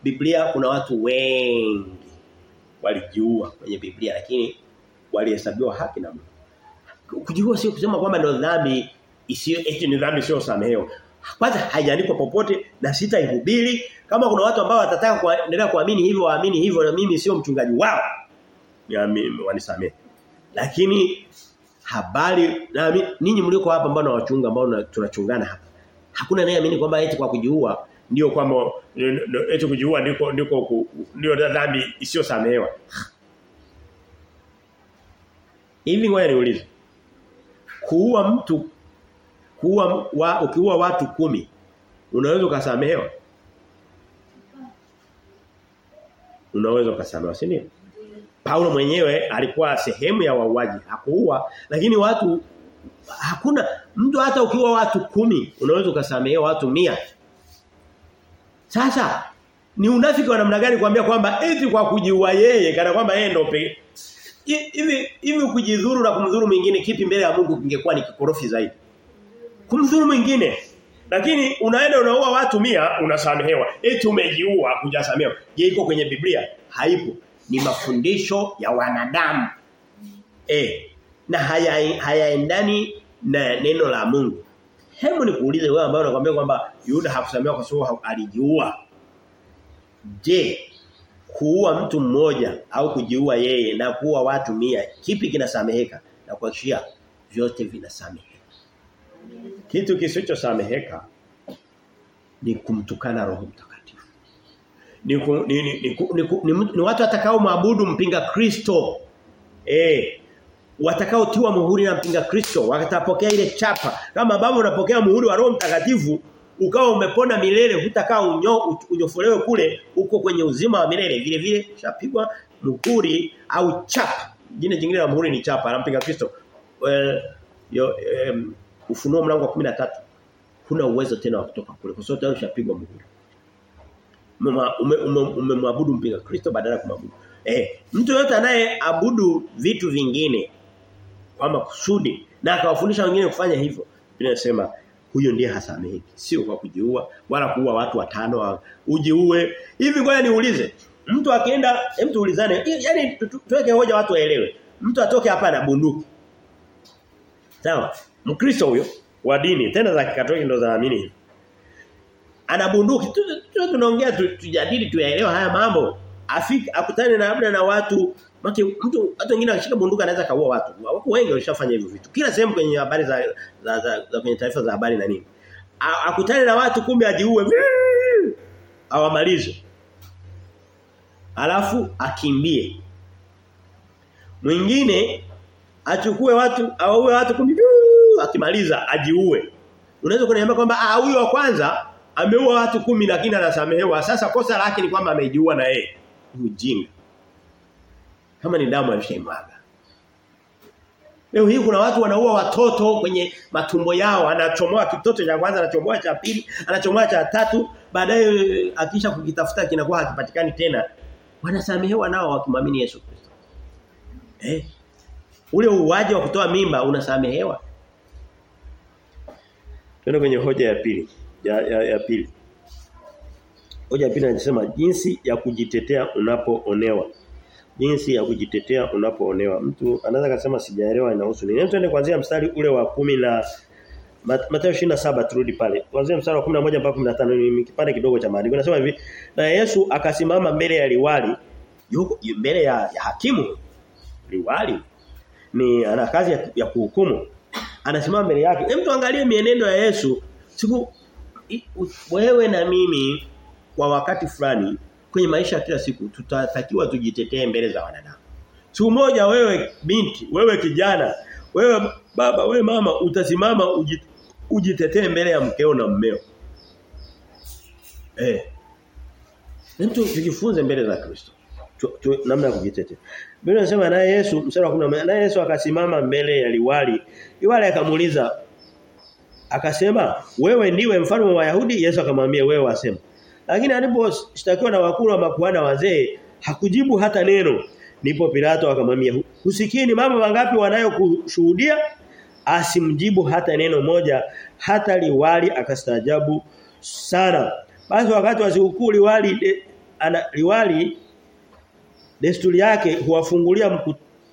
Biblia kuna watu wengi walijiua kwenye Biblia lakini walihesabiwa haki na Mungu kujiua sio kusema kwamba ndio dhambi isiyo eti ni dhambi sio samehewa. Kwanza haijaandikwa popote na sitaihubiri kama kuna watu ambao watataka kuendelea kuamini hivyo waamini hivyo na mimi sio mchungaji wao. Mimi wanisamehe. Lakini habari na ninyi mlioko hapa ambao na wachunga ambao tunachungana hapa. Hakuna anayeamini kwamba eti kwa kujiua ndio kwamba eti kujiua ndiko ndiko ndio dhambi isiyo samehewa. Hivi ngoja niulize kuua mtu kuua wa, ukiua watu kumi unaweza ukasamehewa? Unaweza ukasamehewa si ndio? Paulo mwenyewe alikuwa sehemu ya wauaji hakuua lakini watu hakuna mtu hata ukiua watu kumi unaweza ukasamehewa watu mia. Sasa ni unafiki wa namna gani kuambia kwamba eti kwa kujiua yeye kana kwamba yeye ndio hivi hivi kujidhuru na kumdhuru mwingine kipi mbele ya Mungu kingekuwa ni kikorofi zaidi? Kumdhuru mwingine. Lakini unaenda unaua watu mia unasamehewa. Eti umejiua hujasamehewa. Je iko kwenye Biblia? Haipo. Ni mafundisho ya wanadamu. Eh na haya hayaendani na neno la Mungu. Hebu nikuulize wewe ambaye unakwambia kwamba Yuda hakusamehewa kwa sababu alijiua. Je kuua mtu mmoja au kujiua yeye na kuua watu mia kipi kinasameheka? Na kuhakikishia vyote vinasameheka. Kitu kisichosameheka ni kumtukana roho mtakatifu. Ni, ku, ni, ni, ni, ni, ni, ni, ni watu watakao maabudu mpinga Kristo. Eh watakaotiwa muhuri na mpinga Kristo. Watapokea ile chapa. Kama baba unapokea muhuri wa roho mtakatifu ukawa umepona milele hutakaa unyo, unyofolewe kule uko kwenye uzima wa milele. Vile vile chapigwa muhuri au chapa. Jina jingine la muhuri ni chapa anampinga Kristo. Well, yo, um, ufunuo mlango wa 13 kuna uwezo tena wa kutoka kule kwa sababu ushapigwa muhuri umemwabudu ume, ume mpinga Kristo badala ya kumwabudu. Eh mtu yote anayeabudu vitu vingine kwa makusudi na akawafundisha wengine kufanya hivyo inasema huyo ndiye hasameheki sio kwa kujiua wala kuua watu watano ujiue hivi ngoja niulize mtu akienda hem tuulizane yani tuweke hoja watu waelewe mtu atoke hapa na bunduki Sawa. Mkristo huyo wa dini tena za Kikatoliki ndo zaamini. Ana bunduki tu tunaongea tujadili tuyaelewa haya mambo. Afika akutane na labda na watu Maki mtu hata wengine akishika bunduki anaweza kaua watu. Wako wengi walishafanya hivyo vitu. Kila sehemu kwenye habari za za, za, za kwenye taarifa za habari na nini. Akutane na watu kumbe ajiue. Awamalize. Alafu akimbie. Mwingine achukue watu awaue watu kumbe akimaliza ajiue. Unaweza kuniambia kwamba ah huyo wa kwanza ameua watu kumi lakini anasamehewa. Sasa kosa lake ni kwamba amejiua na yeye. Ujinga. Kama ni damu alishaimwaga. Leo hii kuna watu wanaua watoto kwenye matumbo yao, anachomoa kitoto cha kwanza, anachomoa cha pili, anachomoa cha tatu, baadaye akisha kukitafuta kinakuwa hakipatikani tena. Wanasamehewa nao wakimwamini Yesu Kristo. Eh? Ule uwaji wa kutoa mimba unasamehewa. Tuna kwenye hoja ya pili. Ya, ya, ya pili. Hoja pili anasema jinsi ya kujitetea unapoonewa. Jinsi ya kujitetea unapoonewa. Mtu anaweza kusema sijaelewa inahusu nini. Twende kuanzia mstari ule wa kumi na Mathayo 27 turudi pale. Kuanzia mstari wa 11 mpaka 15 ni kipande kidogo cha maandiko. Nasema hivi, na Yesu akasimama mbele ya liwali, yuko mbele ya, ya hakimu. Liwali ni ana kazi ya, ya kuhukumu. Anasimama mbele yake. Hem tuangalie mienendo ya Yesu. Siku wewe na mimi kwa wakati fulani kwenye maisha kila siku tutatakiwa tujitetee mbele za wanadamu. Siku moja wewe binti, wewe kijana, wewe baba, wewe mama utasimama ujitetee mbele ya mkeo na mmeo. Eh. Mtu tujifunze mbele za Kristo. Namna ya kujitetea. Biblia inasema naye Yesu mstari wa 10 naye Yesu akasimama mbele ya liwali. Liwali akamuuliza akasema wewe ndiwe mfalme wa Wayahudi? Yesu akamwambia wewe wasema. Lakini aliposhtakiwa na wakuu wa makuhani wazee hakujibu hata neno. Nipo Pilato akamwambia husikini mambo mangapi wanayokushuhudia? Asimjibu hata neno moja hata liwali akastaajabu sana. Basi wakati wa sikukuu liwali de, ana, liwali desturi yake huwafungulia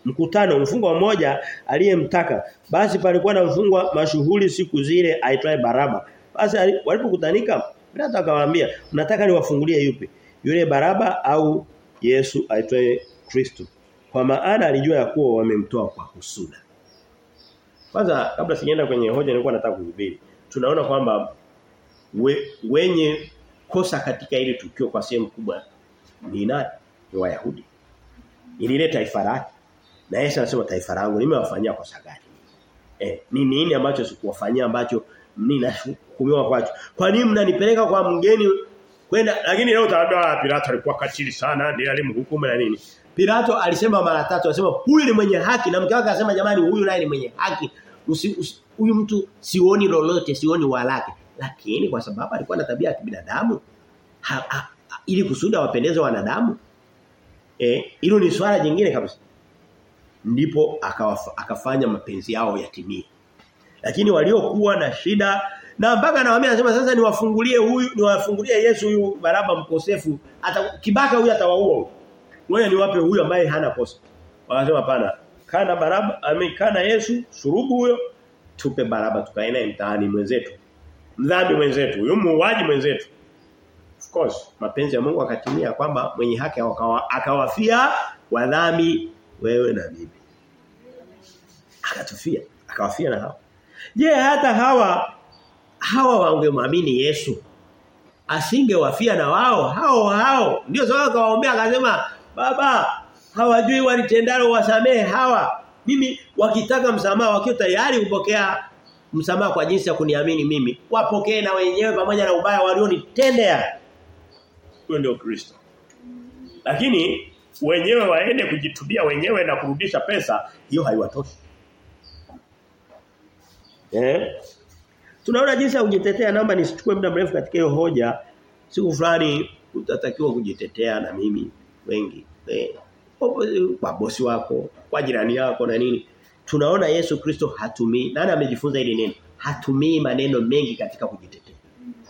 mkutano mfungwa mmoja aliyemtaka. Basi palikuwa na mfungwa mashuhuri siku zile aitwaye Baraba. Basi walipokutanika Pilato akawaambia, "Mnataka niwafungulie yupi? Yule Baraba au Yesu aitwaye Kristo?" Kwa maana alijua ya kuwa wamemtoa kwa husuda. Kwanza kabla sijaenda kwenye hoja nilikuwa nataka kuhubiri. Tunaona kwamba we, wenye kosa katika ile tukio kwa sehemu kubwa ni nani? Ni Wayahudi. Ilile taifa lake. Na Yesu anasema taifa langu nimewafanyia kosa gani? Eh, ni nini ambacho sikuwafanyia ambacho ninashukumiwa kwacho. Kwa nini mnanipeleka kwa mgeni kwenda lakini leo utaambiwa Pilato alikuwa katili sana ndiye alimhukumu na nini. Pilato alisema mara tatu alisema huyu ni mwenye haki na mke wake akasema jamani huyu naye ni mwenye haki. Huyu mtu sioni lolote sioni walake. Lakini kwa sababu alikuwa na tabia ya kibinadamu ili kusudi wapendeze wanadamu eh hilo ni swala jingine kabisa. Ndipo akafanya mapenzi yao yatimie. Lakini waliokuwa na shida na mpaka anawaambia anasema sasa niwafungulie huyu niwafungulie Yesu huyu Baraba mkosefu ata kibaka huyu atawaua. Ngoja niwape huyu ambaye hana kosa. Wanasema hapana. Kana Baraba amekana Yesu surubu huyo tupe Baraba tukae naye mtaani mwenzetu. Mdhambi mwenzetu, huyu muuaji mwenzetu. Of course, mapenzi ya Mungu akatimia kwamba mwenye haki akawa, akawafia wadhambi wewe na mimi. Akatufia, akawafia na hao. Je, hata hawa hawa wangemwamini Yesu. Asingewafia na wao hao hao. Ndio sababu akawaombea akasema baba hawajui walitendalo wasamehe hawa. Mimi wakitaka msamaha wakiwa tayari kupokea msamaha kwa jinsi ya kuniamini mimi wapokee na wenyewe pamoja na ubaya walionitendea. Huyo ndio Kristo. Lakini wenyewe waende kujitubia wenyewe na kurudisha pesa hiyo haiwatoshi. Eh Tunaona jinsi ya kujitetea naomba nisichukue muda mrefu katika hiyo hoja. Siku fulani utatakiwa kujitetea na mimi wengi. Eh, kwa bosi wako, kwa jirani yako na nini. Tunaona Yesu Kristo hatumii. Nani amejifunza hili neno? Hatumii maneno mengi katika kujitetea.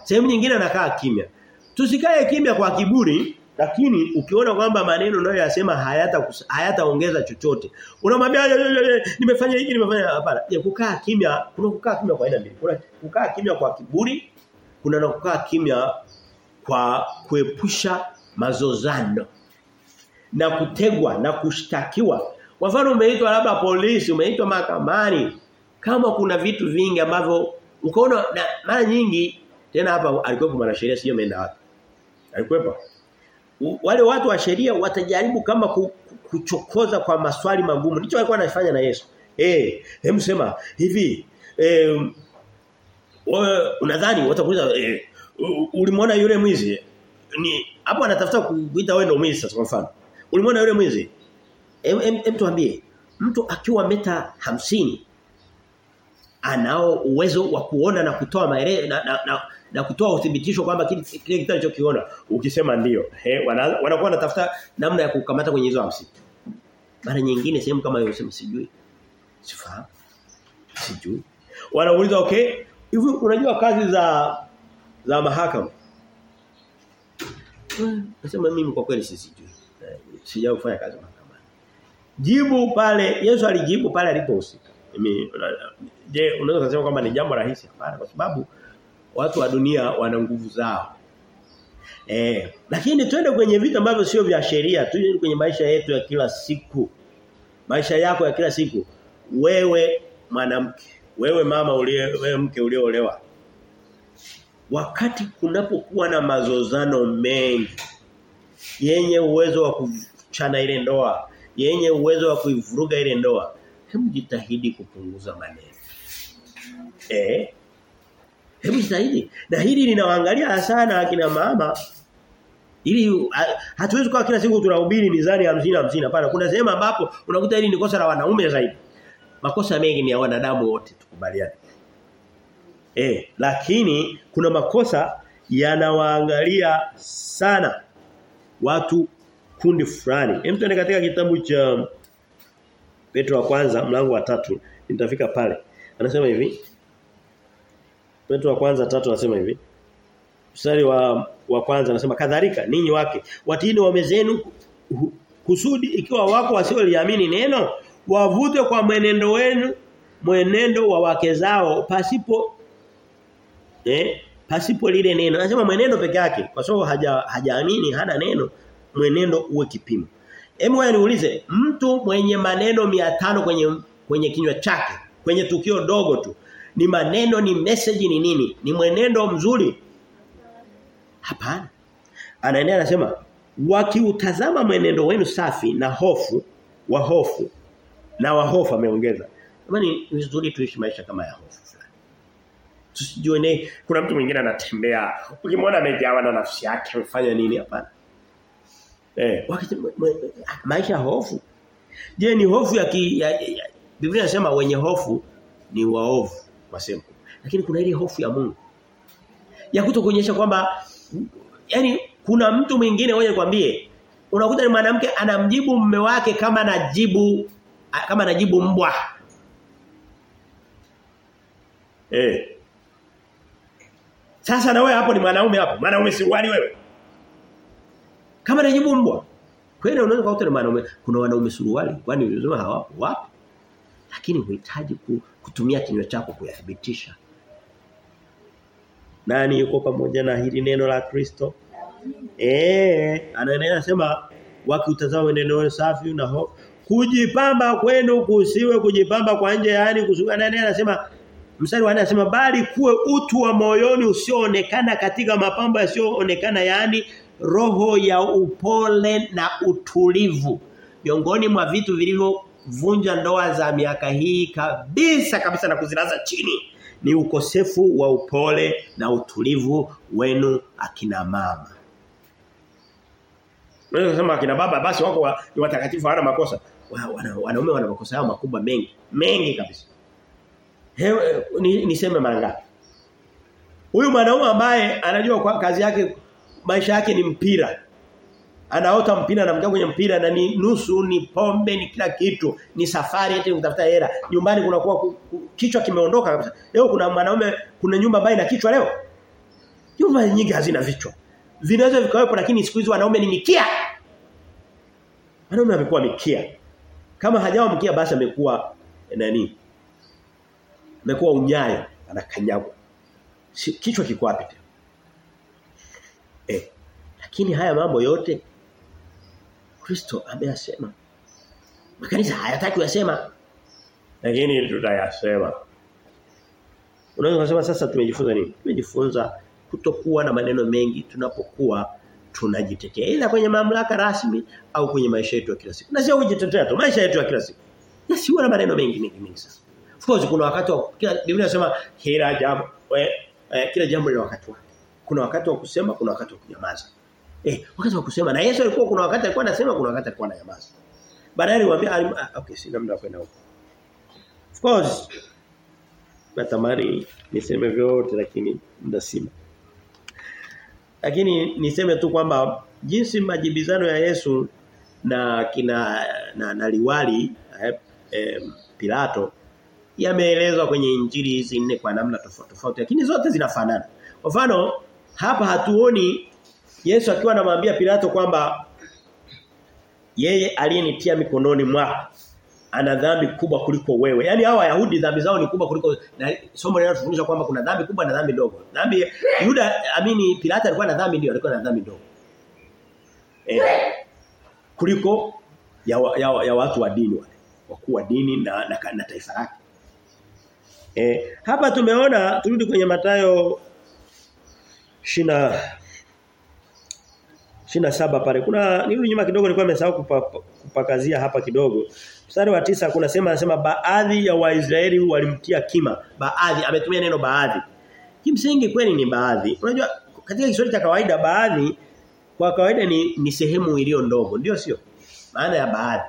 Sehemu nyingine anakaa kimya. Tusikae kimya kwa kiburi Lakini ukiona kwamba maneno unayoyasema hayata hayataongeza chochote. Unamwambia nimefanya hiki nimefanya hapana. Je, kukaa kimya, kuna kukaa kimya kwa aina mbili. Kuna kukaa kimya kwa kiburi, kuna na kukaa kimya kwa kuepusha mazozano na kutegwa na kushtakiwa. Kwa mfano umeitwa labda polisi, umeitwa mahakamani. Kama kuna vitu vingi ambavyo ukaona mara nyingi tena hapa alikuwa mwanasheria sio ameenda wapi. Alikuwepo. Wale watu wa sheria watajaribu kama kuchokoza kwa maswali magumu. Ndicho alikuwa anafanya na Yesu. Eh, hebu sema hivi, eh unadhani watakuuliza eh, ulimwona yule mwizi? Ni hapo anatafuta kuita wewe ndio mwizi sasa kwa mfano. Ulimwona yule mwizi? Hem em, em, tuambie. Mtu akiwa meta hamsini anao uwezo wa kuona na kutoa maelezo na, na, na, na kutoa uthibitisho kwamba kile kile kitu alichokiona. Ukisema ndio he wanakuwa wana wanatafuta namna ya kukamata kwenye hizo 50 mara nyingine sehemu kama hiyo sema sijui. Sifahamu. Sijui. Wanauliza okay hivi unajua kazi za za mahakama? Nasema mimi kwa kweli sijui. Sijao kufanya kazi mahakamani. Jibu pale Yesu alijibu pale alipohusika mimi je unaweza kusema kwamba ni jambo rahisi? Hapana kwa sababu watu wa dunia wana nguvu zao. Eh lakini twende kwenye vitu ambavyo sio vya sheria twende kwenye maisha yetu ya kila siku. Maisha yako ya kila siku. Wewe mwanamke wewe mama ulie wewe mke ulioolewa wakati kunapokuwa na mazozano mengi yenye uwezo wa kuchana ile ndoa yenye uwezo wa kuivuruga ile ndoa hebu jitahidi kupunguza maneno. Eh hebu jitahidi. Na hili linawaangalia sana akina mama. Ili hatuwezi kwa kila siku tunahubiri mizani 50 50 hapana kuna sehemu ambapo unakuta hili ni kosa la wanaume zaidi. Makosa mengi ni ya wanadamu wote tukubaliane. Eh lakini kuna makosa yanawaangalia sana watu kundi fulani. Hem tuende katika kitabu cha Petro wa kwanza mlango wa tatu nitafika pale. Anasema hivi. Petro wa kwanza tatu anasema hivi. Mstari wa wa kwanza anasema kadhalika ninyi wake watini wame zenu kusudi ikiwa wako wasioliamini neno wavute kwa mwenendo wenu mwenendo wa wake zao pasipo eh pasipo lile neno. Anasema mwenendo peke yake kwa sababu haja hajaamini hana neno mwenendo uwe kipimo hebu wewe niulize mtu mwenye maneno 500 kwenye kwenye kinywa chake kwenye tukio dogo tu ni maneno ni message ni nini? Ni mwenendo mzuri? Hapana. Anaendelea anasema wakiutazama mwenendo wenu safi na hofu wa hofu na wa hofu ameongeza. Yaani ni vizuri tuishi maisha kama ya hofu. Tusijione kuna mtu mwingine anatembea ukimwona amejawa na nafsi yake amefanya nini? Hapana. Eh, wakati maisha hofu. Je, ni hofu ya, ki, ya, ya Biblia inasema wenye hofu ni waovu wasema. Lakini kuna ile hofu ya Mungu. Ya kutokuonyesha kwamba yani kuna mtu mwingine wewe kwambie unakuta ni mwanamke anamjibu mume wake kama anajibu kama anajibu mbwa. Eh. Sasa na wewe hapo ni mwanaume hapo. Mwanaume si wewe. Kama najibu mbwa. Kwani unaweza kukuta na mwanaume kuna wanaume suruali kwani unasema hawapo wapo. Lakini unahitaji kutumia kinywa chako kuyathibitisha. Nani yuko pamoja na hili neno la Kristo? Eh, anaendelea anasema wakiutazama neno safi na ho kujipamba kwenu kusiwe kujipamba kwa nje yani kusiwe anaendelea anasema mstari wa anasema bali kuwe utu wa moyoni usioonekana katika mapambo yasiyoonekana yani roho ya upole na utulivu miongoni mwa vitu vilivyovunja ndoa za miaka hii kabisa kabisa na kuzilaza chini ni ukosefu wa upole na utulivu wenu akina mama Unaweza kusema akina baba basi wako wa, ni watakatifu hawana makosa. Wana, wanaume wana makosa yao makubwa mengi, mengi kabisa. Hewe ni, niseme mara ngapi? Huyu mwanaume ambaye anajua kwa kazi yake maisha yake ni mpira. Anaota mpira anamkia kwenye mpira na ni nusu ni pombe ni kila kitu, ni safari eti kutafuta hela. Nyumbani kuna kuwa kichwa kimeondoka kabisa. Leo kuna mwanaume kuna nyumba ambayo ina kichwa leo. Nyumba nyingi hazina vichwa. vinaweza vikawepo lakini siku hizi wanaume ni mikia. Wanaume amekuwa mikia. Kama hajawa mkia basi amekuwa nani? Amekuwa unyayo, anakanyagwa. Kichwa kiko wapi? Eh. Lakini haya mambo yote Kristo ameyasema. Makanisa hayataki kuyasema. Lakini tutayasema. Unaweza kusema sasa tumejifunza nini? Tumejifunza kutokuwa na maneno mengi tunapokuwa tunajitetea. Ila kwenye mamlaka rasmi au kwenye maisha yetu ya kila siku. Na sio kujitetea tu, maisha yetu ya kila siku. Na sio na maneno mengi mengi mengi sasa. Of course kuna wakati wa kila Biblia inasema kila jambo we, eh, kila jambo lina wakati wake. Kuna wakati wa kusema, kuna wakati wa kunyamaza. Eh, wakati wa kusema na Yesu alikuwa kuna wakati alikuwa anasema, kuna wakati alikuwa ananyamaza. Baadaye aliwaambia okay, sina muda wa kwenda huko. Of course natamani niseme vyote lakini muda sina. Lakini niseme tu kwamba jinsi majibizano ya Yesu na kina na, na liwali eh, eh, Pilato yameelezwa kwenye injili hizi nne kwa namna tofauti tofauti lakini zote zinafanana. Kwa mfano hapa hatuoni Yesu akiwa anamwambia Pilato kwamba yeye aliyenitia mikononi mwako ana dhambi kubwa kuliko wewe. Yaani hawa Wayahudi dhambi zao ni kubwa kuliko na somo linalofundisha kwamba kuna dhambi kubwa na dhambi ndogo. Dhambi Yuda amini Pilato alikuwa na dhambi ndio alikuwa na dhambi ndogo. Eh, kuliko ya, ya, ya watu wa dini wale. Wakuu wa dini na, na, na taifa lake. Eh, hapa tumeona turudi kwenye Matayo shina shina saba pale. Kuna nirudi nyuma kidogo nilikuwa nimesahau kupa, kupakazia hapa kidogo. Mstari wa tisa kuna sema anasema baadhi ya Waisraeli walimtia kima. Baadhi ametumia neno baadhi. Kimsingi kweli ni baadhi. Unajua katika Kiswahili cha kawaida baadhi kwa kawaida ni, ni sehemu iliyo ndogo, ndio sio? Maana ya baadhi.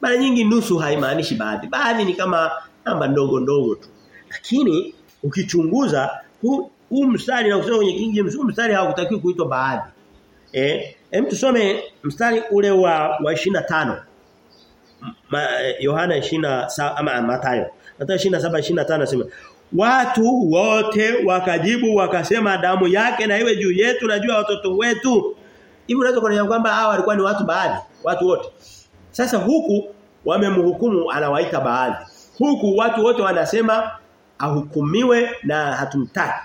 Mara nyingi nusu haimaanishi baadhi. Baadhi ni kama namba ndogo ndogo tu. Lakini ukichunguza huu, mstari na kusoma kwenye King James mstari haukutakiwi kuitwa baadhi. Eh, hem tusome mstari ule wa wa 25. Yohana 20 ama Mathayo. Mathayo 27 25 nasema Watu wote wakajibu wakasema damu yake na iwe juu yetu na juu ya watoto wetu. Hivi unaweza kuona kwamba hawa walikuwa ni watu baadhi, watu wote. Sasa huku wamemhukumu anawaita baadhi. Huku watu wote wanasema ahukumiwe na hatumtaki.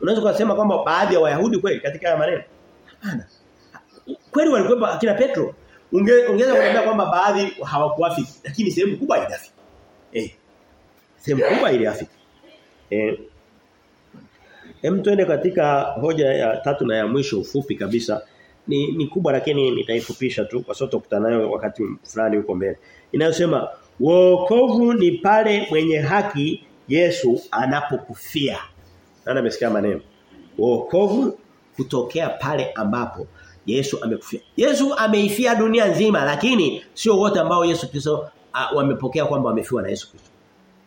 Unaweza kusema kwamba baadhi ya Wayahudi kweli katika haya maneno? Hapana. Kweli walikuwa akina Petro. Unge, kuambia kwamba baadhi hawakuafiki lakini sehemu kubwa iliafiki. Eh. Sehemu kubwa iliafiki. Eh. Hem tuende katika hoja ya tatu na ya mwisho ufupi kabisa. Ni, ni kubwa lakini nitaifupisha tu kwa sababu tutakutana nayo wakati fulani huko mbele. Inayosema wokovu ni pale mwenye haki Yesu anapokufia. Nani amesikia maneno? Wokovu kutokea pale ambapo Yesu amekufia. Yesu ameifia dunia nzima lakini sio wote ambao Yesu Kristo wamepokea kwamba wamefiwa na Yesu Kristo.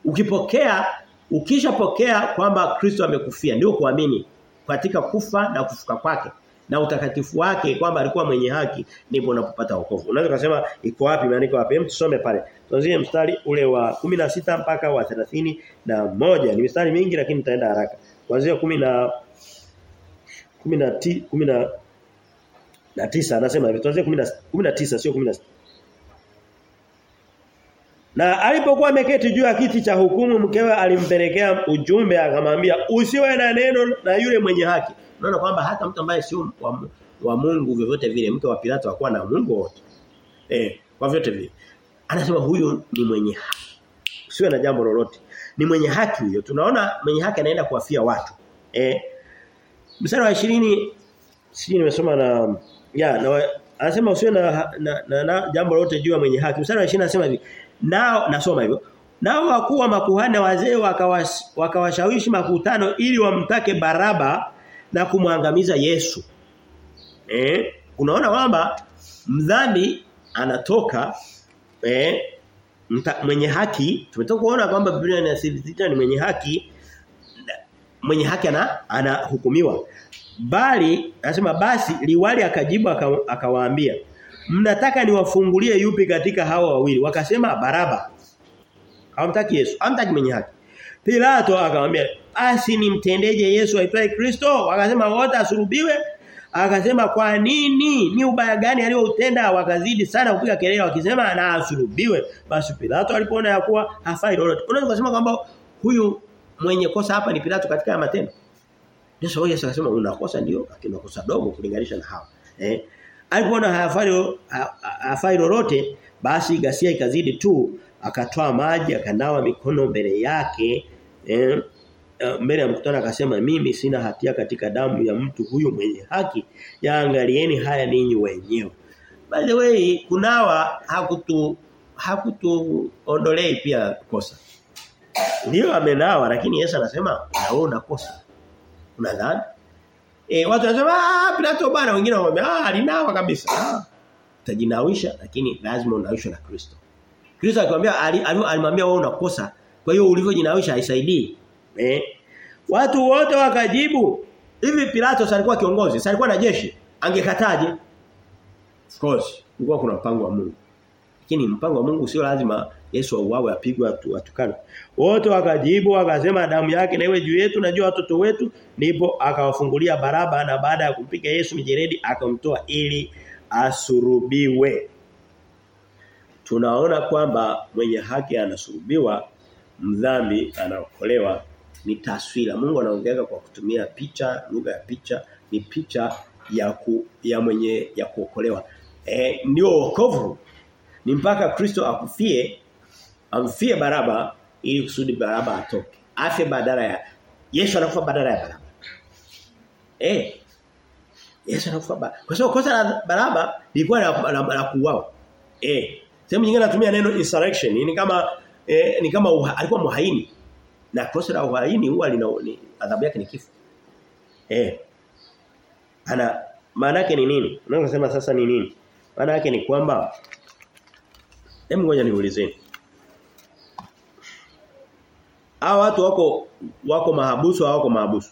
Ukipokea ukishapokea kwamba Kristo amekufia ndio kuamini katika kufa na kufuka kwake na utakatifu wake kwamba alikuwa mwenye haki ndipo unapopata wokovu. Unaweza kusema iko wapi imeandikwa wapi? Hem tusome pale. Tuanzie mstari ule wa 16 mpaka wa 30 na moja. Ni mistari mingi lakini nitaenda haraka. Kuanzia 10 na 10 na 10 na tisa anasema hivi tuanzie 19 sio 16 Na alipokuwa ameketi juu ya kiti cha hukumu mkewe alimpelekea ujumbe akamwambia usiwe na neno na yule mwenye haki. Unaona kwamba hata mtu ambaye sio wa, wa Mungu vyovyote vile mke wa Pilato hakuwa na Mungu wote. Eh, kwa vyote vile. Anasema huyu ni mwenye haki. Usiwe na jambo lolote. Ni mwenye haki huyo. Tunaona mwenye haki anaenda kuwafia watu. Eh. Mstari wa 20 sijui nimesoma na ya na anasema usiwe na, na, na, na jambo lolote juu ya mwenye haki. Mstari wa 20 anasema hivi. Nao nasoma hivyo. Nao wakuu wa makuhani wazee wakawashawishi makutano ili wamtake Baraba na kumwangamiza Yesu. Eh? Unaona kwamba mdhambi anatoka eh mta, mwenye haki tumetoka kuona kwamba Biblia inasisitiza ni mwenye haki mwenye haki ana anahukumiwa bali anasema basi liwali akajibu akawaambia mnataka niwafungulie yupi katika hawa wawili wakasema baraba hawamtaki Yesu hamtaki mwenye haki Pilato akamwambia basi nimtendeje Yesu aitwaye Kristo wakasema wote asulubiwe Akasema kwa nini? Ni ubaya gani aliyoutenda? Wakazidi sana kupiga kelele wakisema na asulubiwe. Basi Pilato alipoona ya kuwa hafai lolote. Unaweza kusema kwamba huyu mwenye kosa hapa ni Pilato katika matendo. Yesu akasema unakosa ndio lakini unakosa dogo kulinganisha na hawa. Eh? Alipoona hayafai hayafai lolote basi ghasia ikazidi tu akatoa maji akanawa mikono mbele yake eh, mbele ya mkutano akasema mimi sina hatia katika damu ya mtu huyu mwenye haki. Yaangalieni haya ninyi wenyewe. By the way kunawa hakutu hakutuondolei pia kosa. Ndio amenawa lakini Yesu anasema na wewe unakosa unadhani? Eh watu wanasema ah Pilato bana wengine wanamwambia ah alinawa kabisa. Ah utajinawisha lakini lazima unawishwe na Kristo. Kristo akamwambia alimwambia wewe unakosa. Kwa hiyo ulivyojinawisha haisaidii. Eh watu wote wakajibu hivi Pilato alikuwa kiongozi? Alikuwa na jeshi? Angekataje? Of course kulikuwa kuna mpango wa Mungu lakini mpango wa Mungu sio lazima Yesu auawe apigwe atukane. Wote wakajibu wakasema damu yake na iwe juu yetu na juu watoto wetu. Ndipo akawafungulia Baraba na baada ya kumpiga Yesu mijeredi akamtoa ili asurubiwe. Tunaona kwamba mwenye haki anasurubiwa mdhambi anaokolewa. Ni taswira. Mungu anaongea kwa kutumia picha lugha ya picha. Ni picha ya ku, ya mwenye ya kuokolewa. Eh ndio wokovu ni mpaka Kristo akufie amfie Baraba ili kusudi Baraba atoke. Afe badala ya Yesu anakufa badala ya Baraba. Eh Yesu anakufa Baraba. kwa sababu kosa la Baraba lilikuwa la, kuuawa. Eh sehemu nyingine anatumia neno insurrection. Ni kama eh, ni kama uha, alikuwa muhaini. Na kosa la uhaini huwa lina adhabu yake ni kifo. Eh ana maana yake ni nini? Unaweza kusema sasa ni nini? Maana yake ni kwamba hebu ngoja niulizeni Hao watu wako wako mahabusu au wako mahabusu?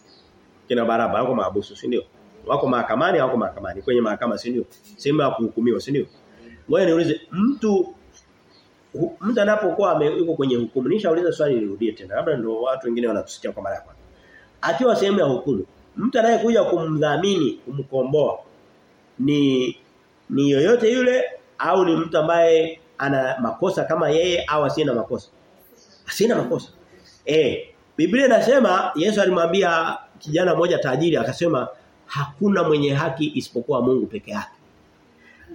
Kina baraba wako mahabusu si ndio? Wako mahakamani au wako mahakamani? Kwenye mahakama si ndio? Sehemu ya kuhukumiwa si ndio? Ngoja niulize mtu mtu anapokuwa yuko kwenye hukumu nishauliza swali nirudie tena labda ndio watu wengine wanatusikia kwa mara ya kwanza. Akiwa sehemu ya hukumu mtu anayekuja kumdhamini kumkomboa ni ni yoyote yule au ni mtu ambaye ana makosa kama yeye au asina makosa asina makosa eh Biblia inasema Yesu alimwambia kijana mmoja tajiri akasema hakuna mwenye haki isipokuwa Mungu peke yake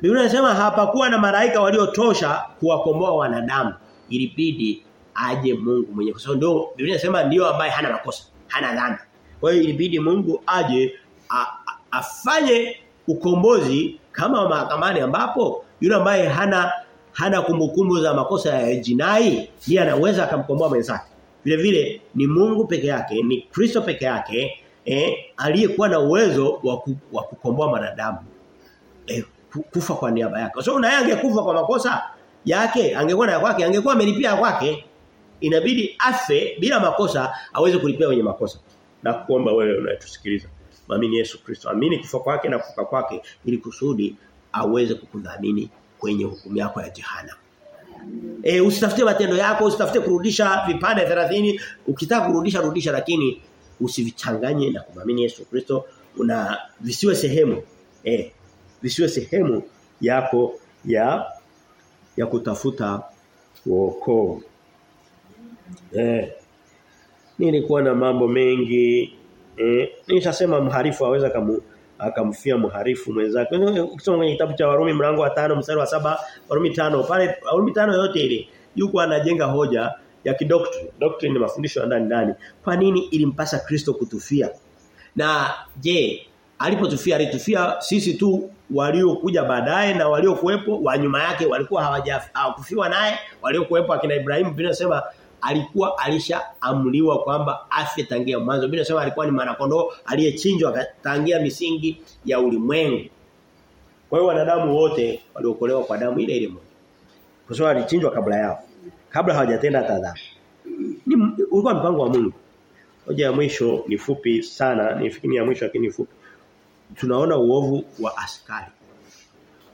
Biblia inasema hapakuwa na malaika waliotosha kuwakomboa wanadamu. Ilibidi aje Mungu mwenye kwa sababu ndio Biblia inasema ndio ambaye hana makosa, hana dhambi. Kwa hiyo ilibidi Mungu aje a, a, afanye ukombozi kama mahakamani ambapo yule ambaye hana hana kumbukumbu za makosa ya jinai ndiye anaweza akamkomboa mwenzake. Vile vile ni Mungu peke yake, ni Kristo peke yake eh aliyekuwa na uwezo wa kukomboa wanadamu. Eh, kufa kwa niaba yake. Kwa sababu naye angekufa kwa makosa yake, angekuwa na kwake, angekuwa amelipia kwake. Inabidi afe bila makosa aweze kulipia wenye makosa. Na kuomba wewe unayetusikiliza, maamini Yesu Kristo. Amini kufa kwake na kufa kwake ili kusudi aweze kukudhamini kwenye hukumu yako ya jehanamu. E, usitafute matendo yako, usitafute kurudisha vipande 30, ukitaka kurudisha rudisha lakini usivichanganye na kumwamini Yesu Kristo una visiwe sehemu eh visiwe sehemu yako ya ya kutafuta wokovu. Eh. Nilikuwa na mambo mengi. Eh, nishasema mharifu aweza kamu akamfia mharifu mwenzake. Ukisoma kwenye kitabu cha Warumi mlango wa tano mstari wa saba Warumi tano pale Warumi tano yote ile yuko anajenga hoja ya kidoctrine. Doctrine ni mafundisho ya ndani ndani. Kwa nini ilimpasa Kristo kutufia? Na je, alipotufia alitufia sisi tu waliokuja baadaye na waliokuwepo wa nyuma yake walikuwa hawajafiwa naye waliokuwepo akina Ibrahimu bila alikuwa alishaamriwa kwamba afe tangia mwanzo. Bila sema alikuwa ni mwanakondoo aliyechinjwa tangia misingi ya ulimwengu. Kwa hiyo wanadamu wote waliokolewa kwa damu ile ile moja. Kwa sababu alichinjwa kabla yao. Kabla hawajatenda hata ni ulikuwa mpango wa Mungu. Hoja ya mwisho ni fupi sana nifikiri ya mwisho lakini fupi. Tunaona uovu wa askari.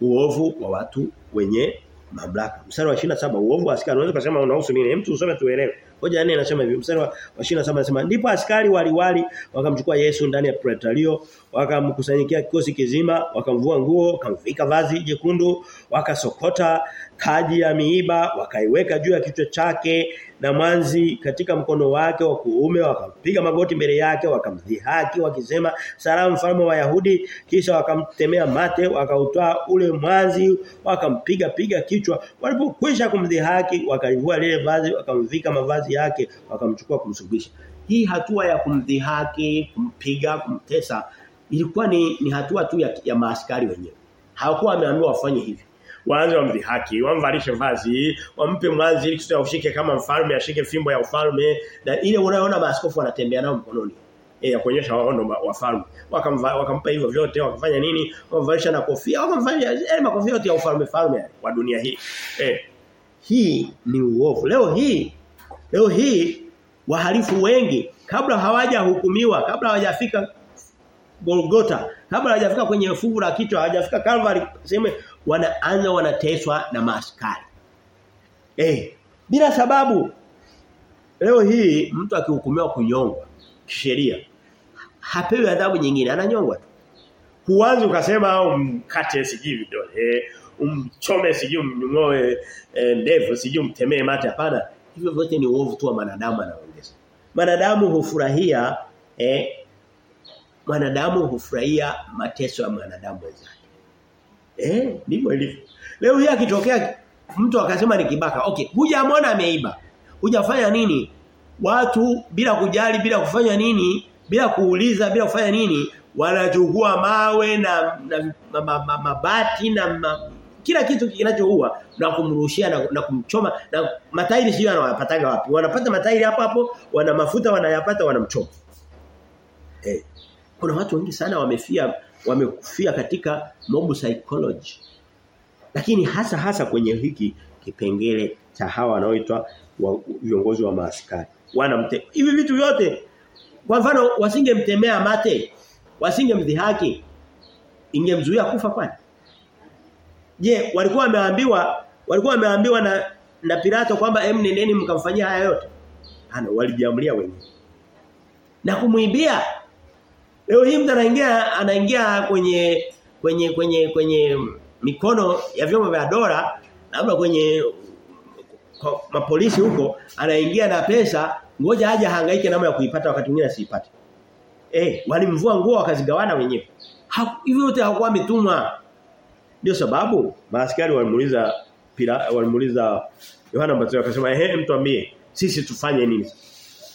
Uovu wa watu wenye mamlaka. Mstari wa 27 uongo askari unaweza kusema unahusu nini? Hem usome tuelewe. Hoja nne inasema hivi mstari wa 27 anasema ndipo askari waliwali wakamchukua Yesu ndani ya pretorio wakamkusanyikia kikosi kizima wakamvua nguo wakamvika vazi jekundu wakasokota kaji ya miiba wakaiweka juu ya kichwa chake na manzi katika mkono wake wa kuume wakampiga magoti mbele yake wakamdhihaki wakisema salamu mfalme wa Yahudi kisha wakamtemea mate wakautoa ule mwanzi wakampiga piga kichwa. Walipokwisha kumdhihaki wakalivua lile vazi wakamvika mavazi yake wakamchukua kumsugisha hii hatua ya kumdhihaki kumpiga kumtesa ilikuwa ni, ni hatua tu ya, ya maaskari wenyewe. Hawakuwa wameambiwa wafanye hivi waanze wamdhihaki, wamvalishe vazi, wampe mwanzi ili kitu ushike kama mfalme ashike fimbo ya ufalme na ile unayoona maaskofu wanatembea nao mkononi. e, ya kuonyesha wao ndo wafalme. Wakampa hivyo vyote, wakafanya nini? wamvalisha na kofia, wakamfanya eh makofia yote ya ufalme falme wa dunia hii. Eh hii ni uovu. Leo hii leo hii wahalifu wengi kabla hawajahukumiwa, kabla hawajafika Golgota, kabla hawajafika kwenye fungu la kichwa, hawajafika Calvary, sema wanaanza wanateswa na maaskari. Eh, bila sababu leo hii mtu akihukumiwa kunyongwa kisheria hapewi adhabu nyingine, ananyongwa tu. Huanzi ukasema umkate sijui vidole, eh, umchome sijui umnyoe eh, ndevu, sijui umtemee mate hapana. Hivyo vyote ni uovu tu wa manadamu anaongeza. Manadamu hufurahia eh mwanadamu hufurahia mateso ya mwanadamu wenzake. Eh, ndivyo ilivyo. Leo hii akitokea mtu akasema ni kibaka. Okay, hujamwona ameiba. Hujafanya nini? Watu bila kujali, bila kufanya nini, bila kuuliza, bila kufanya nini, wanachukua mawe na, na mabati ma, ma, na ma, kila kitu kinachoua na kumrushia na, na kumchoma na matairi sio anawapataga wapi? Wanapata matairi hapo hapo, wana mafuta wanayapata wanamchoma. Eh, kuna watu wengi sana wamefia wamekufia katika mob psychology. Lakini hasa hasa kwenye hiki kipengele cha hawa wanaoitwa viongozi wa maaskari. Wanamte hivi vitu vyote kwa mfano wasingemtemea mate, wasingemdhihaki ingemzuia kufa kwani? Je, walikuwa wameambiwa walikuwa wameambiwa na na Pilato kwamba em nendeni mkamfanyia haya yote? Hana walijiamulia wenyewe. Na kumuibia Leo hii mtu anaingia anaingia kwenye kwenye kwenye kwenye mikono ya vyombo vya dola labda kwenye kwa, mapolisi huko anaingia na pesa ngoja aje hangaike namna ya kuipata wakati mwingine asipate. Eh, walimvua nguo wakazigawana wenyewe. Hivyo yote hakuwa ametumwa. Ndio sababu maaskari walimuuliza walimuuliza Yohana Mbatizaji akasema ehe mtu ambie sisi tufanye nini?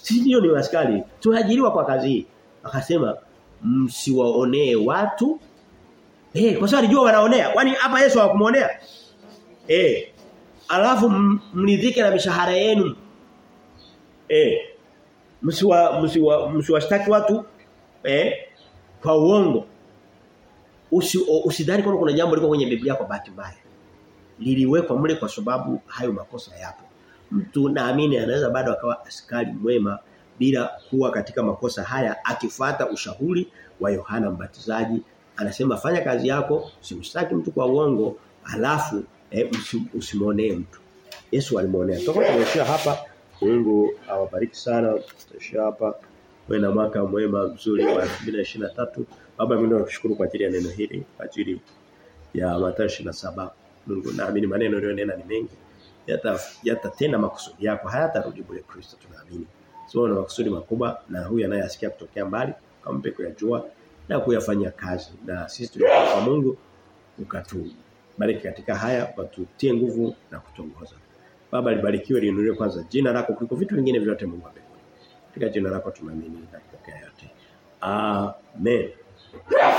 Sisi ndio ni maaskari. Tunaajiriwa kwa kazi hii. Akasema msiwaonee watu. Eh kwa sababu alijua wanaonea. Kwani hapa Yesu hakumuonea eh alafu mnidhike na mishahara yenu. Eh msiwa msiwa msiwashtaki watu eh kwa uongo. Usi, usidhani kwamba kuna jambo liko kwenye Biblia kwa bahati mbaya. Liliwekwa mle kwa sababu hayo makosa yapo. Mtu naamini anaweza bado akawa askari mwema bila kuwa katika makosa haya akifata ushauri wa Yohana Mbatizaji. Anasema fanya kazi yako usimshtaki mtu kwa uongo alafu eh, usimwonee mtu. Yesu alimuonea toka tumeishia hapa. Mungu awabariki sana. Tutaishia hapa. Wewe na mwaka mwema mzuri wa 2023 baba mimi nakushukuru kwa ajili ya neno hili kwa ajili ya Mathayo 27 Mungu naamini maneno uliyonena ni mengi. Yata yata tena makusudi yako hayatarudi bure Kristo tunaamini sio na makusudi makubwa na huyu anayesikia kutokea mbali kampe kuyajua na kuyafanya kazi. Na sisi tulikuwa Mungu ukatubariki katika haya watutie nguvu na kutongoza baba libarikiwe liinuliwe kwanza jina lako kuliko vitu vingine vyote Mungu mbinguni katika jina lako tunaamini na kupokea yote. Amen